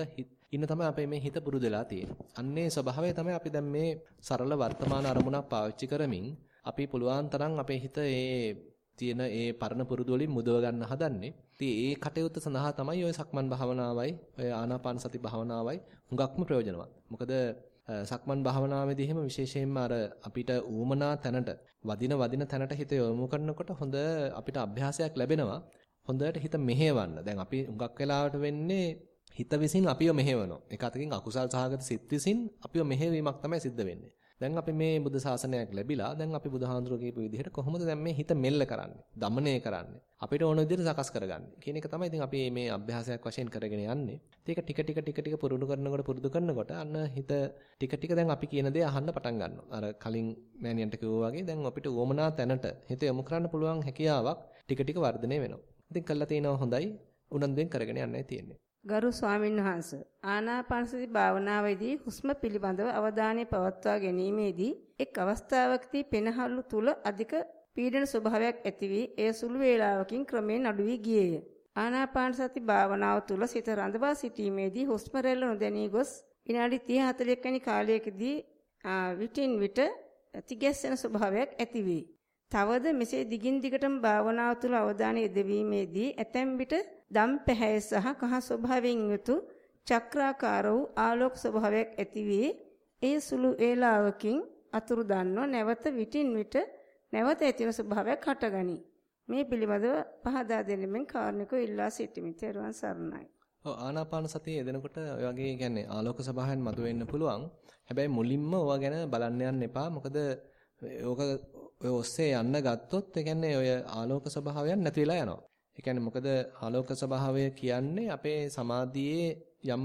ඉන්න තමයි අපේ මේ හිත පුරුදු වෙලා තියෙන්නේ. අන්නේ ස්වභාවය තමයි අපි දැන් මේ සරල වර්තමාන අරමුණක් පාවිච්චි කරමින් අපි පුළුවන් තරම් අපේ හිත ඒ තියෙන ඒ පරණ පුරුදු වලින් මුදව ගන්න හදන්නේ. ඉතින් ඒ කටයුත්ත සඳහා තමයි ওই සක්මන් භාවනාවයි ඔය ආනාපාන සති භාවනාවයි හුඟක්ම ප්‍රයෝජනවත්. මොකද සක්මන් භාවනාවේදී එහෙම විශේෂයෙන්ම අර අපිට ඌමනා තැනට වදින වදින තැනට හිත යොමු කරනකොට හොඳ අපිට අභ්‍යාසයක් ලැබෙනවා. හොඳට හිත මෙහෙවන්න. දැන් අපි හුඟක් වෙලාවට වෙන්නේ හිත විසින් අපිව මෙහෙවනවා. එක අතකින් අකුසල් සහගත සිත් විසින් අපිව මෙහෙවීමක් තමයි සිද්ධ වෙන්නේ. දැන් අපි මේ බුද්ධ ශාසනයක් ලැබිලා දැන් අපි බුදුහාඳුර කියපු විදිහට කොහොමද දැන් මේ හිත මෙල්ල කරන්නේ? দমনය කරන්නේ. අපිට ඕන විදිහට සකස් කරගන්නේ. කියන එක තමයි ඉතින් අපි මේ අභ්‍යාසයක් වශයෙන් කරගෙන යන්නේ. ඒක ටික ටික ටික ටික පුරුදු කරනකොට පුරුදු කරනකොට අන්න හිත ටික ටික දැන් අපි කියන දේ අහන්න පටන් ගන්නවා. අර කලින් මෑණියන්ට කිව්වා වගේ දැන් අපිට උවමනා තැනට හිත යොමු කරන්න පුළුවන් හැකියාවක් ටික ටික වර්ධනය වෙනවා. ඉතින් කළා තියෙනවා හොඳයි. උනන්දුවෙන් කරගෙන යන්නයි තියෙන්නේ. ගරු ස්වාමීන් වහන්ස ආනාපානසති භාවනාවේදී හුස්ම පිළිබඳව අවධානය පවත්වා ගැනීමේදී එක් අවස්ථාවකදී පෙනහළු තුල අධික පීඩන ස්වභාවයක් ඇති වී එය සුළු වේලාවකින් ක්‍රමයෙන් අඩු වී ගියේය. ආනාපානසති භාවනාව තුල සිත රඳවා සිටීමේදී හුස්ම රැල්ල නොදැනී ගොස් විනාඩි 30 40 වැනි කාලයකදී විටින් විට තිගැස්සෙන ස්වභාවයක් ඇති වේ. තවද මෙසේ දිගින් දිගටම භාවනාව තුළ අවධානය යෙදවීමේදී ඇතැම් විට දම් පැහැය සහ කහ ස්වභාවයෙන් යුතු චක්‍රාකාර වූ ආලෝක ස්වභාවයක් ඇති වී ඒ සුළු වේලාවකින් අතුරු දන්ව නැවත විටින් විට නැවත ඇතිවන ස්වභාවයක් හටගනී. මේ පිළිබඳව පහදා දෙනෙමින් කාරණිකව ඉල්ලා සිටිමි. තෙරුවන් සරණයි. ඔව් ආනාපාන සතිය යෙදෙනකොට ඔය වගේ කියන්නේ ආලෝක සභාවෙන් මතුවෙන්න පුළුවන්. හැබැයි මුලින්ම ඕවා ගැන බලන්න යන්න එපා. මොකද ඕක ඔය ඔස්සේ යන්න ගත්තොත් ඒ කියන්නේ ඔය ආලෝක ස්වභාවයක් නැති වෙලා යනවා. ඒ කියන්නේ මොකද ආලෝක ස්වභාවය කියන්නේ අපේ සමාධියේ යම්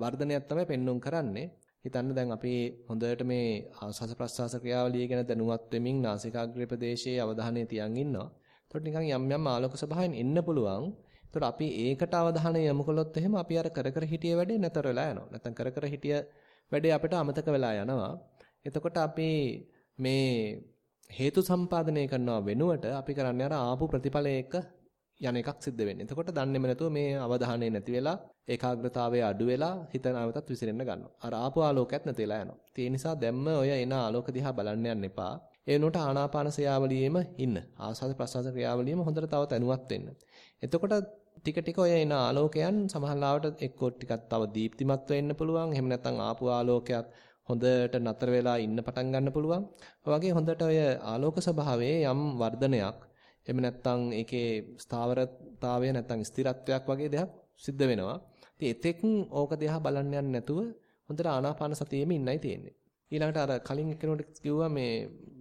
වර්ධනයක් තමයි පෙන්눔 කරන්නේ. හිතන්න දැන් අපි හොඳට මේ ආස්වාස ප්‍රස්වාස ක්‍රියාවලිය ගැන දැනුවත් වෙමින් නාසිකාග්‍රේ ප්‍රදේශයේ අවධානය තියන් ඉන්නවා. එතකොට නිකන් යම් යම් ආලෝක ස්වභාවයෙන් එන්න පුළුවන්. එතකොට අපි ඒකට අවධානය යොමු කළොත් එහෙම අපි අර කර කර හිටිය වැඩේ නැතර වෙලා යනවා. නැත්නම් කර කර හිටිය වැඩේ අපිට අමතක වෙලා යනවා. එතකොට අපි මේ හේතු සම්පාදනය කරනවා වෙනුවට අපි කරන්නේ අර ආපු ප්‍රතිඵලයක යන එකක් සිද්ධ වෙන්නේ. එතකොට දන්නේම නැතුව මේ අවධානය නැති වෙලා ඒකාග්‍රතාවය අඩු වෙලා හිත නැවතත් විසිරෙන්න ගන්නවා. අර ආපු ආලෝකයක් නැති වෙලා යනවා. ඒ නිසා දැම්ම ඔය එන ආලෝක දිහා බලන්න යන්න එපා. ඒ වෙනුවට ආනාපාන ක්‍රියාවලියේම ඉන්න. ආස්වාද ප්‍රසවාස ක්‍රියාවලියේම හොඳට තව තැනුවත් වෙන්න. එතකොට ටික ටික ඔය එන ආලෝකයන් සමහරවිට එක්කෝ ටිකක් තව දීප්තිමත් වෙන්න පුළුවන්. එහෙම නැත්නම් ආපු ආලෝකයක් හොඳට නතර වෙලා ඉන්න පටන් ගන්න පුළුවන්. ඔය වගේ හොඳට ඔය ආලෝක ස්වභාවයේ යම් වර්ධනයක් එහෙම නැත්නම් ඒකේ ස්ථාවරතාවය නැත්නම් ස්ථිරත්වයක් වගේ දෙයක් සිද්ධ වෙනවා. ඉතින් එතෙක් ඕක දිහා බලන්න යන්නේ නැතුව හොඳට ආනාපාන සතියෙම ඉන්නයි තියෙන්නේ. ඊළඟට අර කලින් කෙනෙකුට කිව්වා මේ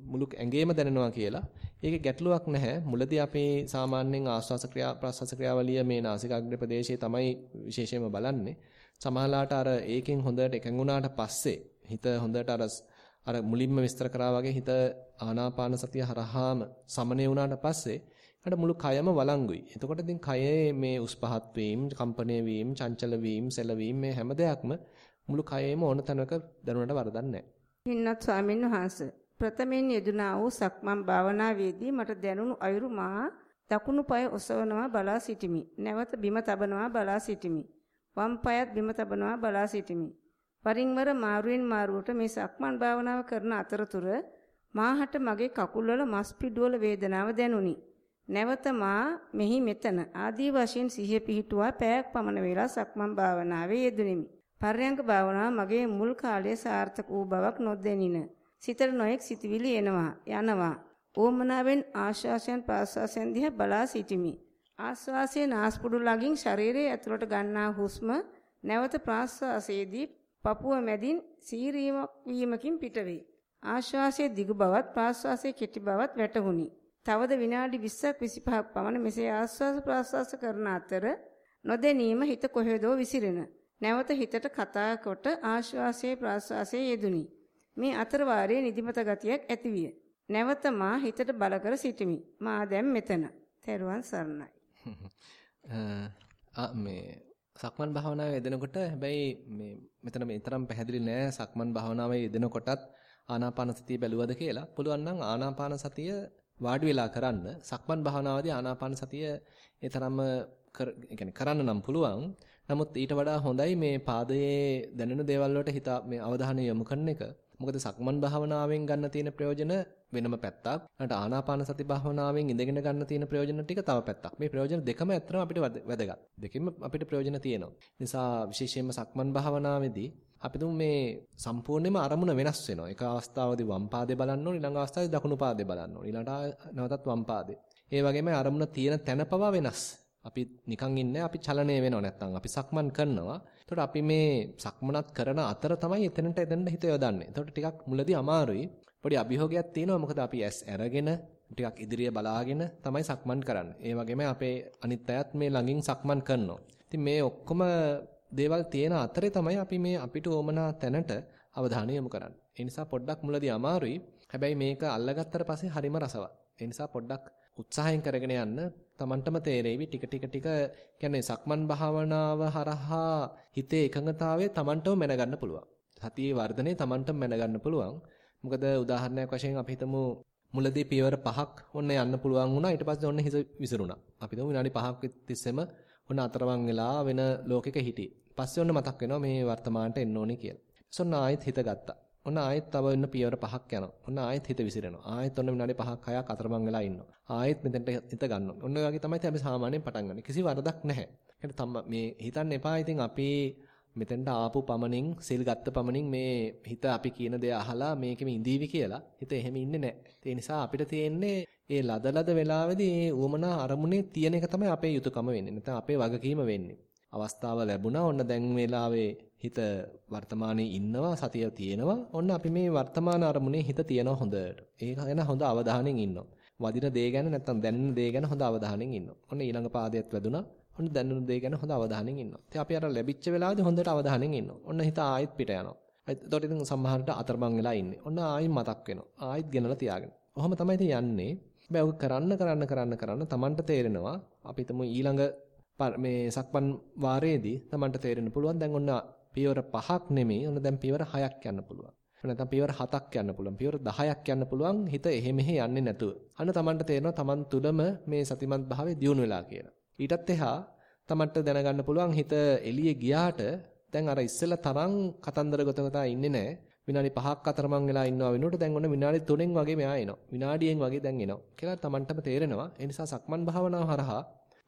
මුළු ඇඟේම දැනෙනවා කියලා. ඒකේ ගැටලුවක් නැහැ. මුලදී අපි සාමාන්‍යයෙන් ආස්වාස ක්‍රියා ප්‍රාස්වාස ක්‍රියාවලිය මේ නාසිකාග්‍ර ප්‍රදේශයේ තමයි විශේෂයෙන්ම බලන්නේ. සමහරලාට අර ඒකෙන් හොඳට එකඟුණාට පස්සේ හිත හොඳට අර අර මුලින්ම විස්තර කරා වගේ හිත ආනාපාන සතිය හරහාම සමනය වුණාට පස්සේ ඊට මුළු කයම වළංගුයි. එතකොට ඉතින් කයේ මේ උස් පහත් වීම, කම්පණය වීම, චංචල වීම, සැලවීම මේ හැම දෙයක්ම මුළු කයෙම ඕන තැනක දැනුණට වරදක් නැහැ. පින්වත් ස්වාමීන් වහන්සේ ප්‍රථමයෙන් යෙදුනා වූ සක්මන් භාවනාවේදී මට දැනුණු අයුරු මා දකුණු පාය ඔසවනවා බලා සිටිමි. නැවත බිම තබනවා බලා සිටිමි. වම් පායත් බිම තබනවා බලා සිටිමි. වරින් වර මාරුවෙන් මාරුවට මේ සක්මන් භාවනාව කරන අතරතුර මාහට මගේ කකුල්වල මස් පිඩුවල වේදනාව දැනුනි. නැවත මා මෙහි මෙතන ආදී වශයෙන් සිහිය පිහිටුවා පැයක් පමණ වේලා සක්මන් භාවනාවේ යෙදුණෙමි. පර්යංක භාවනාව මගේ මුල් කාලයේ සාර්ථක වූ බවක් නොදැනින. සිතට නොයෙක් සිතවිලි එනවා යනවා. ඕමනාවෙන් ආශ්වාසයන් ප්‍රාශ්වාසයන් දිහා බලා සිටිමි. ආශ්වාසයේ නාස්පුඩු ළඟින් ශරීරයේ ඇතුළට ගන්නා හුස්ම නැවත ප්‍රාශ්වාසයේදී පපුව මැදින් සීරීමක් වීමකින් පිටවේ. ආශ්වාසයේ දිගු බවත් ප්‍රාශ්වාසයේ කෙටි බවත් වැටහුණි. තවද විනාඩි 20ක් 25ක් පමණ මෙසේ ආශ්වාස ප්‍රාශ්වාස කරන අතර නොදැනීම හිත කොහෙදෝ විසිරෙන. නැවත හිතට කතා කොට ආශ්වාසයේ ප්‍රාශ්වාසයේ යෙදුනි. මේ අතර වාරයේ නිදිමත ගතියක් ඇතිවිය. නැවත මා හිතට බල කර සිටිමි. මා දැන් මෙතන. තෙරුවන් සරණයි. (laughs) ආ මේ සක්මන් භාවනාවේ යෙදෙනකොට හැබැයි මේ මෙතන මේ තරම් පැහැදිලි නෑ සක්මන් භාවනාවේ යෙදෙනකොටත් ආනාපාන සතිය බැලුවද කියලා. පුළුවන් නම් ආනාපාන සතිය වාඩි වෙලා කරන්න. සක්මන් භාවනාවේදී ආනාපාන සතිය ඒ තරම්ම කරන්න නම් පුළුවන්. නමුත් ඊට වඩා හොඳයි මේ පාදයේ දැනෙන දේවල් වලට හිත මේ අවධානය යොමු කරන එක. මොකද සක්මන් භාවනාවෙන් ගන්න තියෙන ප්‍රයෝජන වෙනම පැත්තක්. ඊට ආනාපාන සති භාවනාවෙන් ඉඳගෙන ගන්න තියෙන ප්‍රයෝජන ටික තව පැත්තක්. මේ ප්‍රයෝජන දෙකම ඇත්තම අපිට වැදගත්. දෙකෙන්ම අපිට ප්‍රයෝජන තියෙනවා. නිසා විශේෂයෙන්ම සක්මන් භාවනාවේදී අපි තුමු මේ සම්පූර්ණයෙන්ම අරමුණ වෙනස් වෙනවා. එක අවස්ථාවකදී වම් පාදේ බලන්න ඕනේ, ඊළඟ අවස්ථාවේ දකුණු පාදේ බලන්න ඕනේ. ඊළඟට නැවතත් වම් පාදේ. ඒ වගේම අරමුණ තියෙන තැන පවා වෙනස්. අපි නිකන් ඉන්නේ අපි චලනය වෙනව නැත්නම් අපි සක්මන් කරනවා. එතකොට අපි මේ සක්මනත් කරන අතර තමයි එතනට එතනට හිත යොදන්නේ. එතකොට ටිකක් මුලදී අමාරුයි. පොඩි අභියෝගයක් තියෙනවා. මොකද අපි ඇස් අරගෙන ටිකක් ඉදිරිය බලාගෙන තමයි සක්මන් කරන්නේ. ඒ වගේම අපේ අනිත් අයත් මේ ළඟින් සක්මන් කරනවා. ඉතින් මේ ඔක්කොම දේවල් තියෙන අතරේ තමයි අපි මේ අපිට ඕමනා තැනට අවධානය යොමු කරන්නේ. ඒ නිසා පොඩ්ඩක් මුලදී අමාරුයි. හැබැයි මේක අල්ලගත්තට පස්සේ හරිම රසවත්. ඒ නිසා පොඩ්ඩක් උත්සාහයෙන් කරගෙන යන්න Tamanටම තේරෙවි ටික ටික ටික කියන්නේ සක්මන් භාවනාව හරහා හිතේ එකඟතාවය Tamanටම මැනගන්න පුළුවන්. සතියේ වර්ධනය Tamanටම මැනගන්න පුළුවන්. මොකද උදාහරණයක් වශයෙන් අපි හිතමු මුලදී පියවර 5ක් ඔන්න යන්න පුළුවන් වුණා ඊට පස්සේ ඔන්න හිස විසිරුණා. අපි හිතමු විනාඩි 5ක් තිස්සෙම ඔන්න අතරමං වෙලා වෙන ලෝකෙක හිටියේ. පස්සේ ඔන්න මතක් වෙනවා මේ වර්තමානට එන්න ඕනේ කියලා. ඊසොන්න ආයෙත් හිත ගත්තා. ඔන්න ආයෙත් තව ඉන්න පියවර පහක් යනවා. ඔන්න ආයෙත් හිත විසිරෙනවා. ආයෙත් ඔන්න විනාඩි 5ක් 6ක් අතරමං වෙලා ඉන්නවා. ආයෙත් මෙතෙන්ට හිත ගන්නවා. ඔන්න ඔය වගේ තමයි අපි සාමාන්‍යයෙන් පටන් ගන්න. කිසි වරදක් නැහැ. ඒකට තම මේ හිතන්න එපා. ඉතින් අපි මෙතෙන්ට ආපු පමණින් සිල් ගත්ත පමණින් මේ හිත අපි කියන දේ අහලා මේකෙම ඉඳීවි කියලා හිත එහෙම ඉන්නේ නැහැ. ඒ නිසා අපිට තියෙන්නේ ඒ ලදලද වෙලාවේදී ඒ උවමනා අරමුණේ තියෙන එක තමයි අපේ යුතුයකම වෙන්නේ. නැත්නම් අපේ වගකීම වෙන්නේ. අවස්ථාව ලැබුණා. ඔන්න දැන් වෙලාවේ හිත වර්තමානයේ ඉන්නවා, සතිය තියෙනවා. ඔන්න අපි මේ වර්තමාන අරමුණේ හිත තියනවා හොඳට. ඒක ගැන හොඳ අවධානයෙන් ඉන්නවා. වදින දේ ගැන නැත්නම් දැනෙන දේ ගැන හොඳ අවධානයෙන් ඉන්නවා. ඔන්න ඊළඟ පාදයට වැදුනා. ඔන්න දැනුණු දේ ගැන හොඳ අවධානයෙන් ඉන්නවා. ඉතින් අපි අර ලැබිච්ච වෙලාවේදී හොඳට අවධානයෙන් ඉන්නවා. ඔන්න හිත ආයෙත් පිට යනවා. එතකොට ඉතින් සමහරට අතරමං වෙලා ඉන්නේ. ඔන්න ආයෙත් මතක් වෙනවා. ආයෙත් ගෙනලා තියාගෙන. ඔහොම තමයි ඉතින් යන්නේ. හැබැයි ඔක කරන්න කරන්න කරන්න කරන්න Tamanට තේරෙනවා අපි හිතමු ඊළඟ මේ සක්මන් වාරයේදී Tamanට තේරෙන්න පුළුවන් දැන් ඔන්න පියවර 5ක් නෙමෙයි ඔන්න දැන් පියවර 6ක් යන්න පුළුවන්. නැත්නම් පියවර 7ක් යන්න පුළුවන්. පියවර 10ක් යන්න පුළුවන් හිත එහෙ මෙහෙ යන්නේ නැතුව. අන්න Tamanට තේරෙනවා Taman තුලම මේ සතිමත් භාවය දියුණු වෙලා කියලා. ඊටත් එහා Tamanට දැනගන්න පුළුවන් හිත එළියේ ගියාට දැන් අර ඉස්සෙල්ලා තරම් කතන්දර ගොතකතා ඉන්නේ නැහැ. විනාඩි 5ක් අතරමං වෙලා ඉන්නවා වෙනුවට දැන් ඔන්න විනාඩි 3න් වගේ මෙහා එනවා. විනාඩියෙන් වගේ දැන් එනවා. කියලා Tamanටම තේරෙනවා. ඒ නිසා සක්මන් භාවනාව හරහා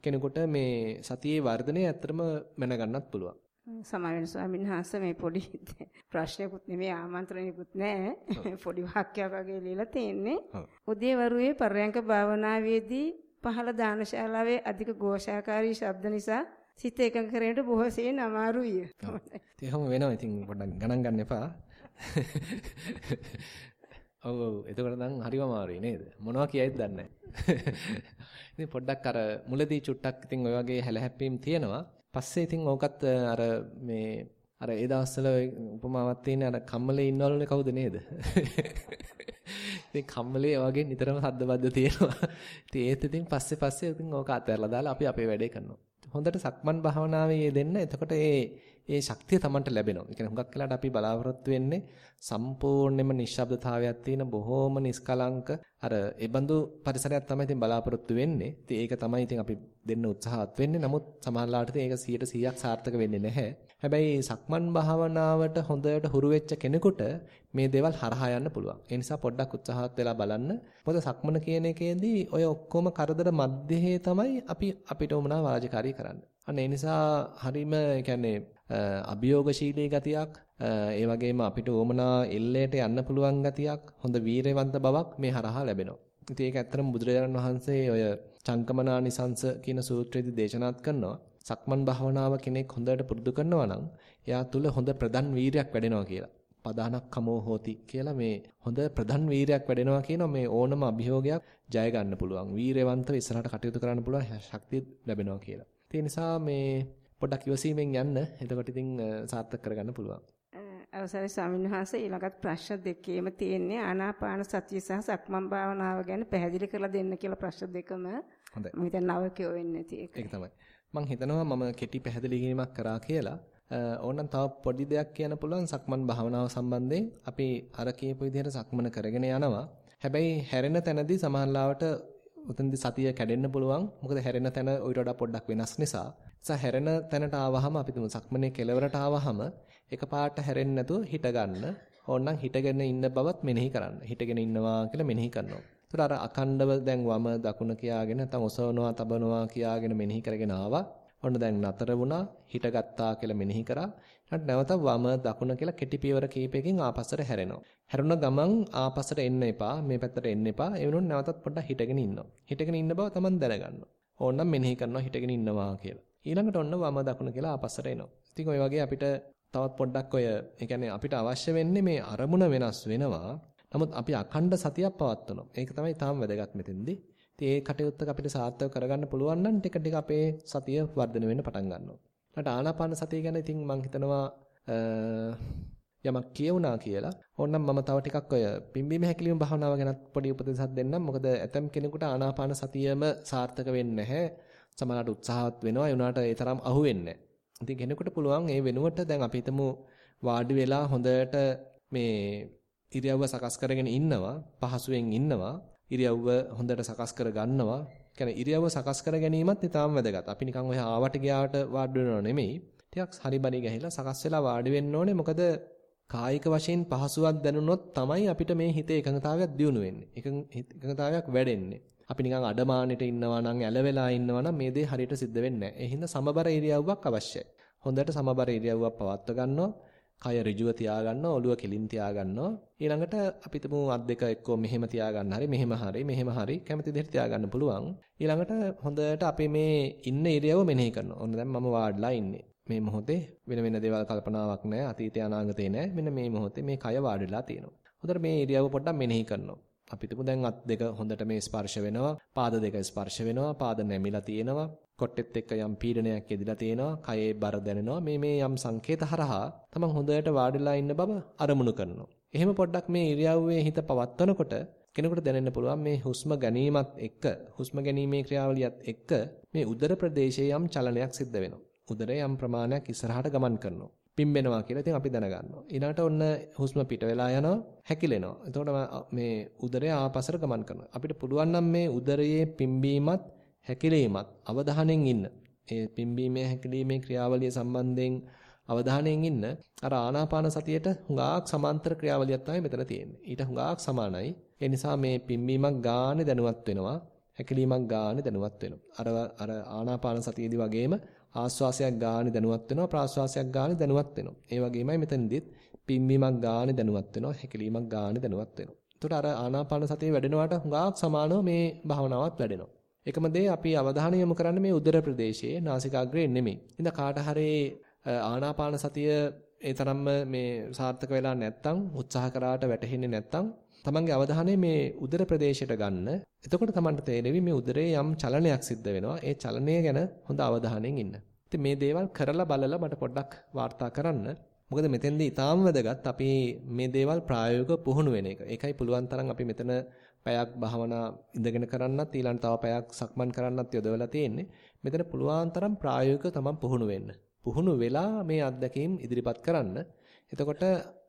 කෙනෙකුට මේ සතියේ වර්ධනය ඇත්තටම මැනගන්නත් පුළුවන්. සමා වෙන ස්වාමීන් වහන්සේ මේ පොඩි (laughs) ප්‍රශ්නයක්වත් නෙමෙයි ආමන්ත්‍රණයක්වත් නැහැ. (laughs) පොඩි වාක්‍යයක් වගේ ලියලා තියෙන්නේ. උදේවරුේ පරයන්ක භාවනාවේදී පහළ දානශාලාවේ අධික ഘോഷාකාරී ශබ්ද නිසා සිත එකඟ කරගන්නට බොහෝ සෙයින් අමාරුයි. එහෙම වෙනවා. ඉතින් පොඩ්ඩක් ගණන් ගන්න එපා. (laughs) ඔව් ඔව් එතකොට නම් හරිම අමාරුයි නේද? මොනවා කියයිද දන්නේ ඉතින් පොඩ්ඩක් අර මුලදී චුට්ටක් ඉතින් ඔය වගේ හැලහැප්පීම් තියෙනවා. පස්සේ ඉතින් ඕකත් අර මේ අර ඒ දවස්වල උපමාවක් තියෙන අර කම්මලේ ඉන්නවලුනේ කවුද නේද? ඉතින් කම්මලේ වගේ නිතරම සද්දබද්ද තියෙනවා. ඉතින් ඒත් ඉතින් පස්සේ පස්සේ ඉතින් ඕක අතහැරලා දාලා අපි අපේ වැඩේ කරනවා. හොඳට සක්මන් භාවනාවේ යෙදෙන්න. එතකොට ඒ ඒ ශක්තිය Tamanට ලැබෙනවා. ඒ කියන්නේ හුඟක් වෙලාට අපි බලාපොරොත්තු වෙන්නේ සම්පූර්ණයෙන්ම නිශ්ශබ්දතාවයක් තියෙන බොහෝම නිස්කලංක අර ඒ බඳු පරිසරයක් තමයි ඉතින් බලාපොරොත්තු වෙන්නේ. ඉතින් ඒක තමයි ඉතින් අපි දෙන්න උත්සාහත් වෙන්නේ. නමුත් සමහරලාට ඉතින් ඒක 100%ක් සාර්ථක වෙන්නේ නැහැ. හැබැයි සක්මන් භාවනාවට හොඳට හුරු වෙච්ච කෙනෙකුට මේ දේවල් හරහා යන්න පුළුවන්. ඒ නිසා පොඩ්ඩක් උත්සාහත් වෙලා බලන්න. මොකද සක්මන කියන එකේදී ඔය ඔක්කොම කරදර මැද්දේ තමයි අපි අපිට උමනා වාජකාරී කරන්නේ. අන්න ඒ නිසා හරීම කියන්නේ අභියෝගශීලී ගතියක් ඒ වගේම අපිට උවමනා එල්ලයට යන්න පුළුවන් ගතියක් හොඳ වීරවන්ත බවක් මේ හරහා ලැබෙනවා. ඉතින් ඒක ඇත්තටම බුදුරජාණන් වහන්සේ ඔය චංකමනානිසංස කියන සූත්‍රයේදී දේශනාත් කරනවා. සක්මන් භාවනාව කෙනෙක් හොඳට පුරුදු කරනවා නම් එයා තුල හොඳ ප්‍රධාන වීරයක් වැඩෙනවා කියලා. පදානක් කමෝ හෝති කියලා මේ හොඳ ප්‍රධාන වීරයක් වැඩෙනවා කියන මේ ඕනම අභියෝගයක් ජය ගන්න පුළුවන්. වීරයවන්තව ඉස්සරහට කටයුතු කරන්න පුළුවන් ශක්තිය ලැබෙනවා කියලා. ඒ නිසා මේ පොඩ්ඩක් ඉවසීමෙන් යන්න. එතකොට ඉතින් සාර්ථක කරගන්න පුළුවන්. අවසරයි ස්වාමීන් වහන්සේ ඊළඟට ප්‍රශ්න දෙකේම තියෙන්නේ ආනාපාන සතිය සහ සක්මන් භාවනාව ගැන පැහැදිලි කරලා දෙන්න කියලා ප්‍රශ්න දෙකම. හොඳයි. මම හිතන්නේ නවකයෝ වෙන්නේ නැති එක. ඒක තමයි. මම හිතනවා මම කෙටි පැහැදිලි කිරීමක් කරා කියලා. ඕනනම් තව පොඩි දෙයක් කියන්න පුළුවන් සක්මන් භාවනාව සම්බන්ධයෙන් අපි අර කියපු විදිහට සක්මන කරගෙන යනවා. හැබැයි හැරෙන තැනදී සමහරවිට උතනදී සතිය කැඩෙන්න පුළුවන්. මොකද හැරෙන තැන ඊට වඩා පොඩ්ඩක් වෙනස් නිසා. නිසා හැරෙන තැනට ආවහම අපි තුමු සක්මනේ කෙලවරට ආවහම එකපාරට හැරෙන්නේ නැතුව හිට ගන්න. ඕනනම් හිටගෙන ඉන්න බවත් මෙනෙහි කරන්න. හිටගෙන ඉන්නවා කියලා මෙනෙහි කරනවා. ඒතර අර අකණ්ඩව දැන් වම දකුණ කියාගෙන නැත්නම් ඔසවනවා තබනවා කියාගෙන මෙනෙහි කරගෙන ආවා. ඔන්න දැන් නතර වුණා හිටගත්තා කියලා මෙනෙහි කරා. ඊට නැවත වම දකුණ කියලා කෙටි පියවර කීපයකින් ආපස්සට හැරෙනවා. හැරුණ ගමන් ආපස්සට එන්න එපා මේ පැත්තට එන්න එපා. ඒ වෙනුවට නැවතත් පොඩ්ඩක් හිටගෙන ඉන්නවා. හිටගෙන ඉන්න බව Taman දැනගන්නවා. ඕනනම් මෙනෙහි කරනවා හිටගෙන ඉන්නවා කියලා. ඊළඟට ඔන්න වම දකුණ කියලා ආපස්සට එනවා. ඉතින් ඔය වගේ අපිට තවත් පොඩ්ඩක් ඔය ඒ කියන්නේ අපිට අවශ්‍ය වෙන්නේ මේ අරමුණ වෙනස් වෙනවා. නමුත් අපි අඛණ්ඩ සතියක් පවත්වනවා. ඒක තමයි තාම වැදගත් මෙතෙන්දී. ඉතින් ඒ කටයුත්ත අපිට සාර්ථක කරගන්න පුළුවන් නම් ටික ටික අපේ සතිය වර්ධනය වෙන්න පටන් ගන්නවා. ඊට ආනාපාන සතිය ගැන ඉතින් මම හිතනවා යමක් කියුණා කියලා. ඕනනම් මම තව ටිකක් ඔය පිම්බීම හැකිලිම භාවනාව ගැනත් පොඩි උපදේශයක් දෙන්නම්. මොකද ඇතම් කෙනෙකුට ආනාපාන සතියම සාර්ථක වෙන්නේ නැහැ. සමහරවිට උත්සාහවත් වෙනවා. ඒ උනාට ඒ තරම් අහු වෙන්නේ නැහැ. ඉතින් කෙනෙකුට පුළුවන් ඒ වෙනුවට දැන් අපි හිතමු වාඩි වෙලා හොඳට මේ ඉරියව්ව සකස් කරගෙන ඉන්නවා, පහසුවෙන් ඉන්නවා. ඉරියව්ව හොඳට සකස් කර ගන්නවා. කියන්නේ ඉරියව්ව සකස් කර ගැනීමත් ඊටාම වැදගත්. අපි නිකන් ඔය ආවට ගියාට වාඩි වෙනව නෙමෙයි. ටිකක් හරිබරි ගහලා සකස් වෙලා වාඩි වෙන්න ඕනේ. මොකද කායික වශයෙන් පහසුවක් දැනුනොත් තමයි අපිට මේ හිතේ එකඟතාවයක් දියුණු වෙන්නේ. එකඟතාවයක් වැඩෙන්නේ. අපි නිකන් අඩමානෙට ඉන්නවා නම් ඇලවෙලා ඉන්නවා නම් මේ දේ හරියට සිද්ධ වෙන්නේ නැහැ. ඒ හින්දා සමබර ඉරියව්වක් අවශ්‍යයි. හොඳට සමබර ඉරියව්වක් පවත්ව ගන්නවා. කය ඍජුව තියාගන්නවා, ඔළුව කෙලින් තියාගන්නවා. ඊළඟට අපි තුමු අත් දෙක එක්කෝ මෙහෙම තියාගන්න හරි, මෙහෙම හරි, මෙහෙම හරි කැමති දෙයට තියාගන්න පුළුවන්. ඊළඟට හොඳට අපි මේ ඉන්න ඉරියව්ව මෙනෙහි කරනවා. ඔන්න දැන් මම වාඩිලා ඉන්නේ. මේ මොහොතේ වෙන වෙන දේවල් කල්පනාවක් නැහැ, අතීතය අනාගතේ නැහැ. මෙන්න මේ මොහොතේ මේ කය වාඩිලා තියෙනවා. හොඳට මේ ඉරියව්ව පොඩ්ඩක් මෙනෙහි කරනවා. අපි තුමු දැන් අත් දෙක හොඳට මේ ස්පර්ශ වෙනවා, පාද දෙක ස්පර්ශ වෙනවා, පාද නැමිලා තියෙනවා, කොට්ටෙත් එක්ක යම් පීඩනයක් එදිලා තියෙනවා, කයේ බර දැනෙනවා. මේ මේ යම් සංකේත හරහා තමන් හොඳට වාඩිලා ඉන්න බව අරමුණු කරනවා. එහෙම පොඩ්ඩක් මේ ඉරියව්වේ හිත පවත්වනකොට කෙනෙකුට දැනෙන්න පුළුවන් මේ හුස්ම ගැනීමත් එක්ක හුස්ම ගැනීමේ ක්‍රියාවලියත් එක්ක මේ උදර ප්‍රදේශයේ යම් චලනයක් සිද්ධ වෙනවා. උදරය යම් ප්‍රමාණයක් ඉස්සරහට ගමන් කරනවා. පිම්බෙනවා කියලා ඉතින් අපි දැනගන්නවා. ඊළඟට ඔන්න හුස්ම පිට වෙලා යනවා, හැකිලෙනවා. එතකොට මේ උදරය ආපසට ගමන් කරනවා. අපිට පුළුවන් නම් මේ උදරයේ පිම්බීමත් හැකිලීමත් අවධානයෙන් ඉන්න. ඒ පිම්බීමේ හැකිලීමේ ක්‍රියාවලිය සම්බන්ධයෙන් අවධානයෙන් ඉන්න අර ආනාපාන සතියේට හුඟක් සමාන්තර ක්‍රියාවලියක් තමයි මෙතන තියෙන්නේ. ඊට හුඟක් සමානයි. ඒ නිසා මේ පිම්බීමක් ගානේ දැනුවත් වෙනවා. හැකිලීමක් ගානේ දැනුවත් වෙනවා. අර අර ආනාපාන සතියේදී වගේම ආස්වාසයක් ගානේ දැනුවත් වෙනවා ප්‍රාස්වාසයක් ගානේ දැනුවත් වෙනවා. ඒ වගේමයි මෙතනදිත් පිම්බීමක් ගානේ දැනුවත් වෙනවා හැකිලීමක් ගානේ දැනුවත් වෙනවා. එතකොට අර ආනාපාන සතිය වැඩෙනවට හුඟක් සමානව මේ භාවනාවත් වැඩෙනවා. එකම දේ අපි අවධානය යොමු කරන්නේ මේ උදර ප්‍රදේශයේ නාසිකාග්‍රේ නෙමෙයි. ඉතින් කාට හරි ආනාපාන සතිය ඒ තරම්ම මේ සාර්ථක වෙලා නැත්තම් උත්සාහ කරාට වැටහෙන්නේ නැත්තම් තමන්ගේ අවධානය මේ උදර ප්‍රදේශයට ගන්න. එතකොට තමන්ට තේරෙවි මේ උදරයේ යම් චලනයක් සිද්ධ වෙනවා. ඒ චලනය ගැන හොඳ අවධානයෙන් ඉන්න. ඉතින් මේ දේවල් කරලා බලලා මට පොඩ්ඩක් වාර්තා කරන්න. මොකද මෙතෙන්දී ඊටාම වැදගත් අපි මේ දේවල් ප්‍රායෝගිකව පුහුණු වෙන එක. ඒකයි පුළුවන් තරම් අපි මෙතන පැයක් භාවනා ඉඳගෙන කරන්නත් ඊළඟ තව පැයක් සක්මන් කරන්නත් යොදවලා තියෙන්නේ. මෙතන පුළුවන් තරම් ප්‍රායෝගිකව තමන් පුහුණු වෙන්න. පුහුණු වෙලා මේ අත්දැකීම් ඉදිරිපත් කරන්න. එතකොට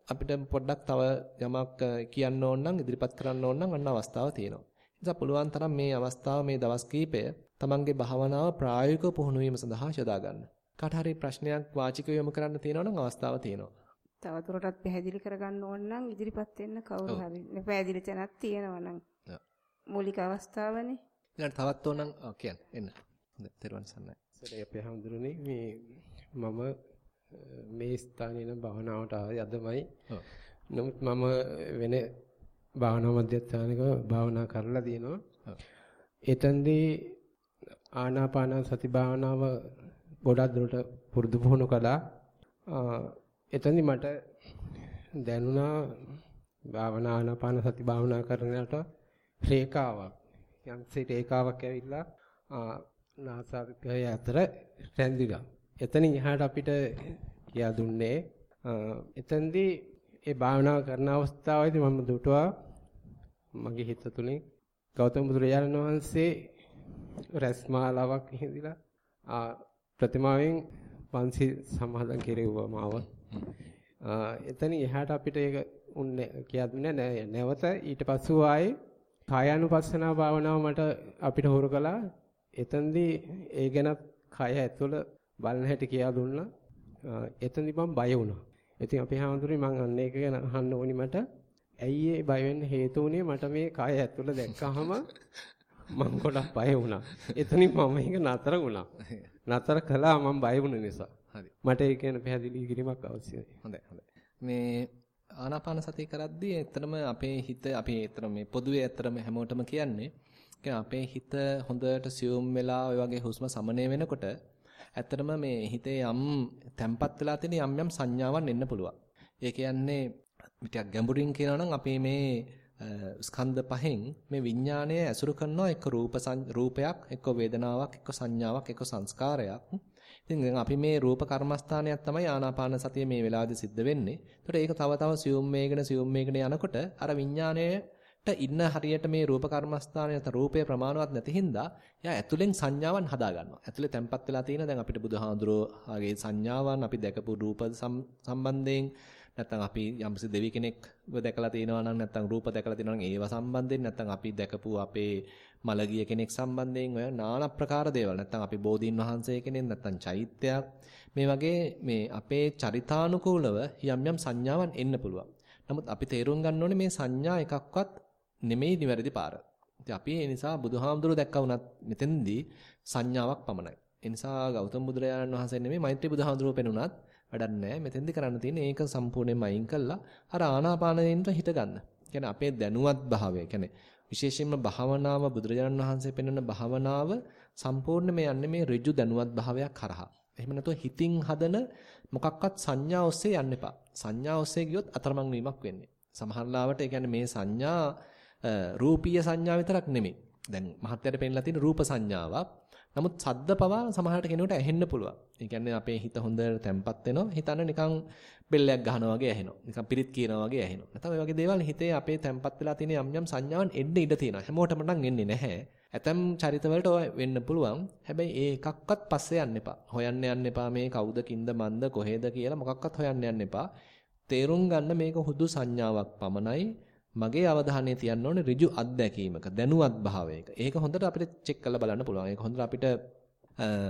අපිට පොඩ්ඩක් තව යමක් කියන්න ඕන නම් ඉදිරිපත් කරන්න ඕන නම් අන්න අවස්ථාව තියෙනවා. නිසා පුළුවන් තරම් මේ අවස්ථාව මේ දවස් කීපය තමන්ගේ භාවනාව ප්‍රායෝගිකව පුහුණු වීම සඳහා යොදා ගන්න. කාට හරි ප්‍රශ්නයක් වාචිකව යොමු කරන්න තියෙනවා නම් අවස්ථාව තියෙනවා. තවදුරටත් පැහැදිලි කරගන්න ඕන නම් ඉදිරිපත් වෙන්න කවුරු හරි. පැහැදිලි තැනක් තියෙනවා නම්. මූලික අවස්ථාවනේ. ඊළඟ තවත් ඕන නම් කියන්න එන්න. හොඳයි. තෙරුවන් සරණයි. සරේ අපේ හැමදෙරුනේ මේ මම මේ ස්ථානයේ නම් භාවනාවට ආවේ අදමයි. නමුත් මම වෙන භාවනා මධ්‍යස්ථානයක භාවනා කරලා දිනවා. එතෙන්දී ආනාපාන සති භාවනාව ගොඩක් දුරට පුරුදු පුහුණු කළා. එතෙන්දී මට දැනුණා භාවනා ආනාපාන සති භාවනා කරනකොට රේඛාවක් යම්සේ රේඛාවක් ඇවිල්ලා නාසාගය අතර රැඳිලා. එතනින් එහාට අපිට කියා දුන්නේ එතෙන්දී ඒ භාවනාව කරන අවස්ථාවේදී මම දුටුවා මගේ හිත තුලින් ගෞතම බුදුරජාණන් වහන්සේ රැස්මාලාවක් හිඳිලා ප්‍රතිමාවෙන් පන්සි සමාදන් කෙරෙව්වා මාව. එතන එහාට අපිට ඒක උන්නේ කියා දුන්නේ නැවත ඊට පස්සෙ ආයේ කායानुපස්සනා භාවනාව මට අපිට හුරු කළා. එතෙන්දී ඒ ගැන කය ඇතුළ බලන හැටි කියලා දුන්නා. එතෙන්දී මම බය වුණා. ඉතින් අපේ හැමදෙරේ මම අන්න ඒක ගැන අහන්න ඕනි මට. ඇයි ඒ බය වෙන්න හේතු උනේ මට මේ කය ඇතුළ දැක්කහම මම ගොඩක් බය වුණා. එතනින් මම ඒක නතර වුණා. නතර කළා මම බය වුණ නිසා. හරි. මට ඒ කියන පැහැදිලි කිරීමක් අවශ්‍යයි. හොඳයි හොඳයි. මේ ආනාපාන සතිය කරද්දී ඇත්තටම අපේ හිත අපි ඇත්තටම මේ පොදුවේ ඇත්තටම හැමෝටම කියන්නේ අපේ හිත හොඳට සියුම් වෙලා ඔය වගේ හුස්ම සමනය වෙනකොට ඇත්තටම මේ හිතේ යම් තැම්පත් වෙලා තියෙන යම් යම් සංඥාවන් එන්න පුළුවන්. ඒ කියන්නේ ටිකක් ගැඹුරින් කියනවා නම් අපි මේ ස්කන්ධ පහෙන් මේ විඥාණය ඇසුරු කරනවා එක්ක රූප රූපයක් එක්ක වේදනාවක් එක්ක සංඥාවක් එක්ක සංස්කාරයක් ඉතින් දැන් අපි මේ රූප කර්මස්ථානයක් තමයි ආනාපාන සතිය මේ වෙලාවේදී සිද්ධ වෙන්නේ. ඒකට ඒක තව තව සියුම් මේගෙන සියුම් මේගෙන යනකොට අර විඥාණයට ඉන්න හරියට මේ රූප කර්මස්ථානය නැත්නම් රූපය ප්‍රමාණවත් නැති හින්දා එයා ඇතුලෙන් සංඥාවන් හදා ගන්නවා. ඇතුලේ තැම්පත් වෙලා තියෙන දැන් අපිට බුදුහාඳුරෝගේ සංඥාවන් අපි දැකපු රූප සම්බන්ධයෙන් නැත්නම් අපි යම්සි දෙවි කෙනෙක්ව දැකලා තියෙනවා නම් නැත්නම් රූප දැකලා තියෙනවා නම් ඒව සම්බන්ධයෙන් නැත්නම් අපි දැකපු අපේ මළගිය කෙනෙක් සම්බන්ධයෙන් ඔය নানা ප්‍රකාර දේවල් නැත්නම් අපි බෝධීන් වහන්සේ කෙනෙක් නැත්නම් චෛත්‍යයක් මේ වගේ මේ අපේ චරිතානුකූලව යම් යම් සංඥාවන් එන්න පුළුවන්. නමුත් අපි තේරුම් ගන්න ඕනේ මේ සංඥා එකක්වත් නෙමෙයි නිවැරදි පාර. ඉතින් අපි ඒ නිසා බුදුහාමුදුරුවෝ දැක්කා වුණත් මෙතෙන්දී සංඥාවක් පමණයි. ඒ නිසා ගෞතම බුදුරජාණන් වහන්සේ නෙමෙයි මෛත්‍රී බුදුහාමුදුරුවෝ පෙනුනත් වැඩක් නැහැ. මෙතෙන්දි කරන්න තියෙන්නේ ඒක සම්පූර්ණයෙන්ම අයින් කළා අර ආනාපානයෙන්ට හිත ගන්න. කියන්නේ අපේ දැනුවත් භාවය. කියන්නේ විශේෂයෙන්ම භාවනාව බුදුරජාණන් වහන්සේ පෙන්වන භාවනාව සම්පූර්ණ මේ යන්නේ මේ ඍජු දැනුවත් භාවයක් කරහා. එහෙම නැතුව හිතින් හදන මොකක්වත් සංඥා ඔස්සේ යන්න එපා. සංඥා ඔස්සේ ගියොත් අතරමං වීමක් වෙන්නේ. සමහර ලාවට ඒ කියන්නේ මේ සංඥා රූපීය සංඥා විතරක් නෙමෙයි. දැන් මහත්යට පෙන්නලා තියෙන රූප සංඥාවක්. නමුත් සද්ද පවා සමහරට කෙනෙකුට ඇහෙන්න පුළුවන්. ඒ කියන්නේ අපේ හිත හොඳට තැම්පත් වෙනවා. හිතන්න නිකන් බෙල්ලයක් ගහනවා වගේ ඇහෙනවා. නිකන් පිරිත් කියනවා වගේ ඇහෙනවා. නැත්නම් ඔය වගේ දේවල් හිතේ අපේ තැම්පත් වෙලා තියෙන යම් යම් සංඥාවන් එන්න ඉඩ තියෙනවා. හැමෝටම නම් එන්නේ නැහැ. ඇතම් චරිතවලට ඔය වෙන්න පුළුවන්. හැබැයි ඒ එකක්වත් පස්සේ යන්න එපා. හොයන්න යන්න එපා මේ කවුද කින්ද මන්ද කොහෙද කියලා මොකක්වත් හොයන්න යන්න එපා. තේරුම් ගන්න මේක හුදු සංඥාවක් පමණයි. මගේ අවධානය තියන්න ඕනේ ඍජු අත්දැකීමක දැනුවත් භාවයක. ඒක හොඳට අපිට චෙක් කරලා බලන්න පුළුවන්. ඒක හොඳට අපිට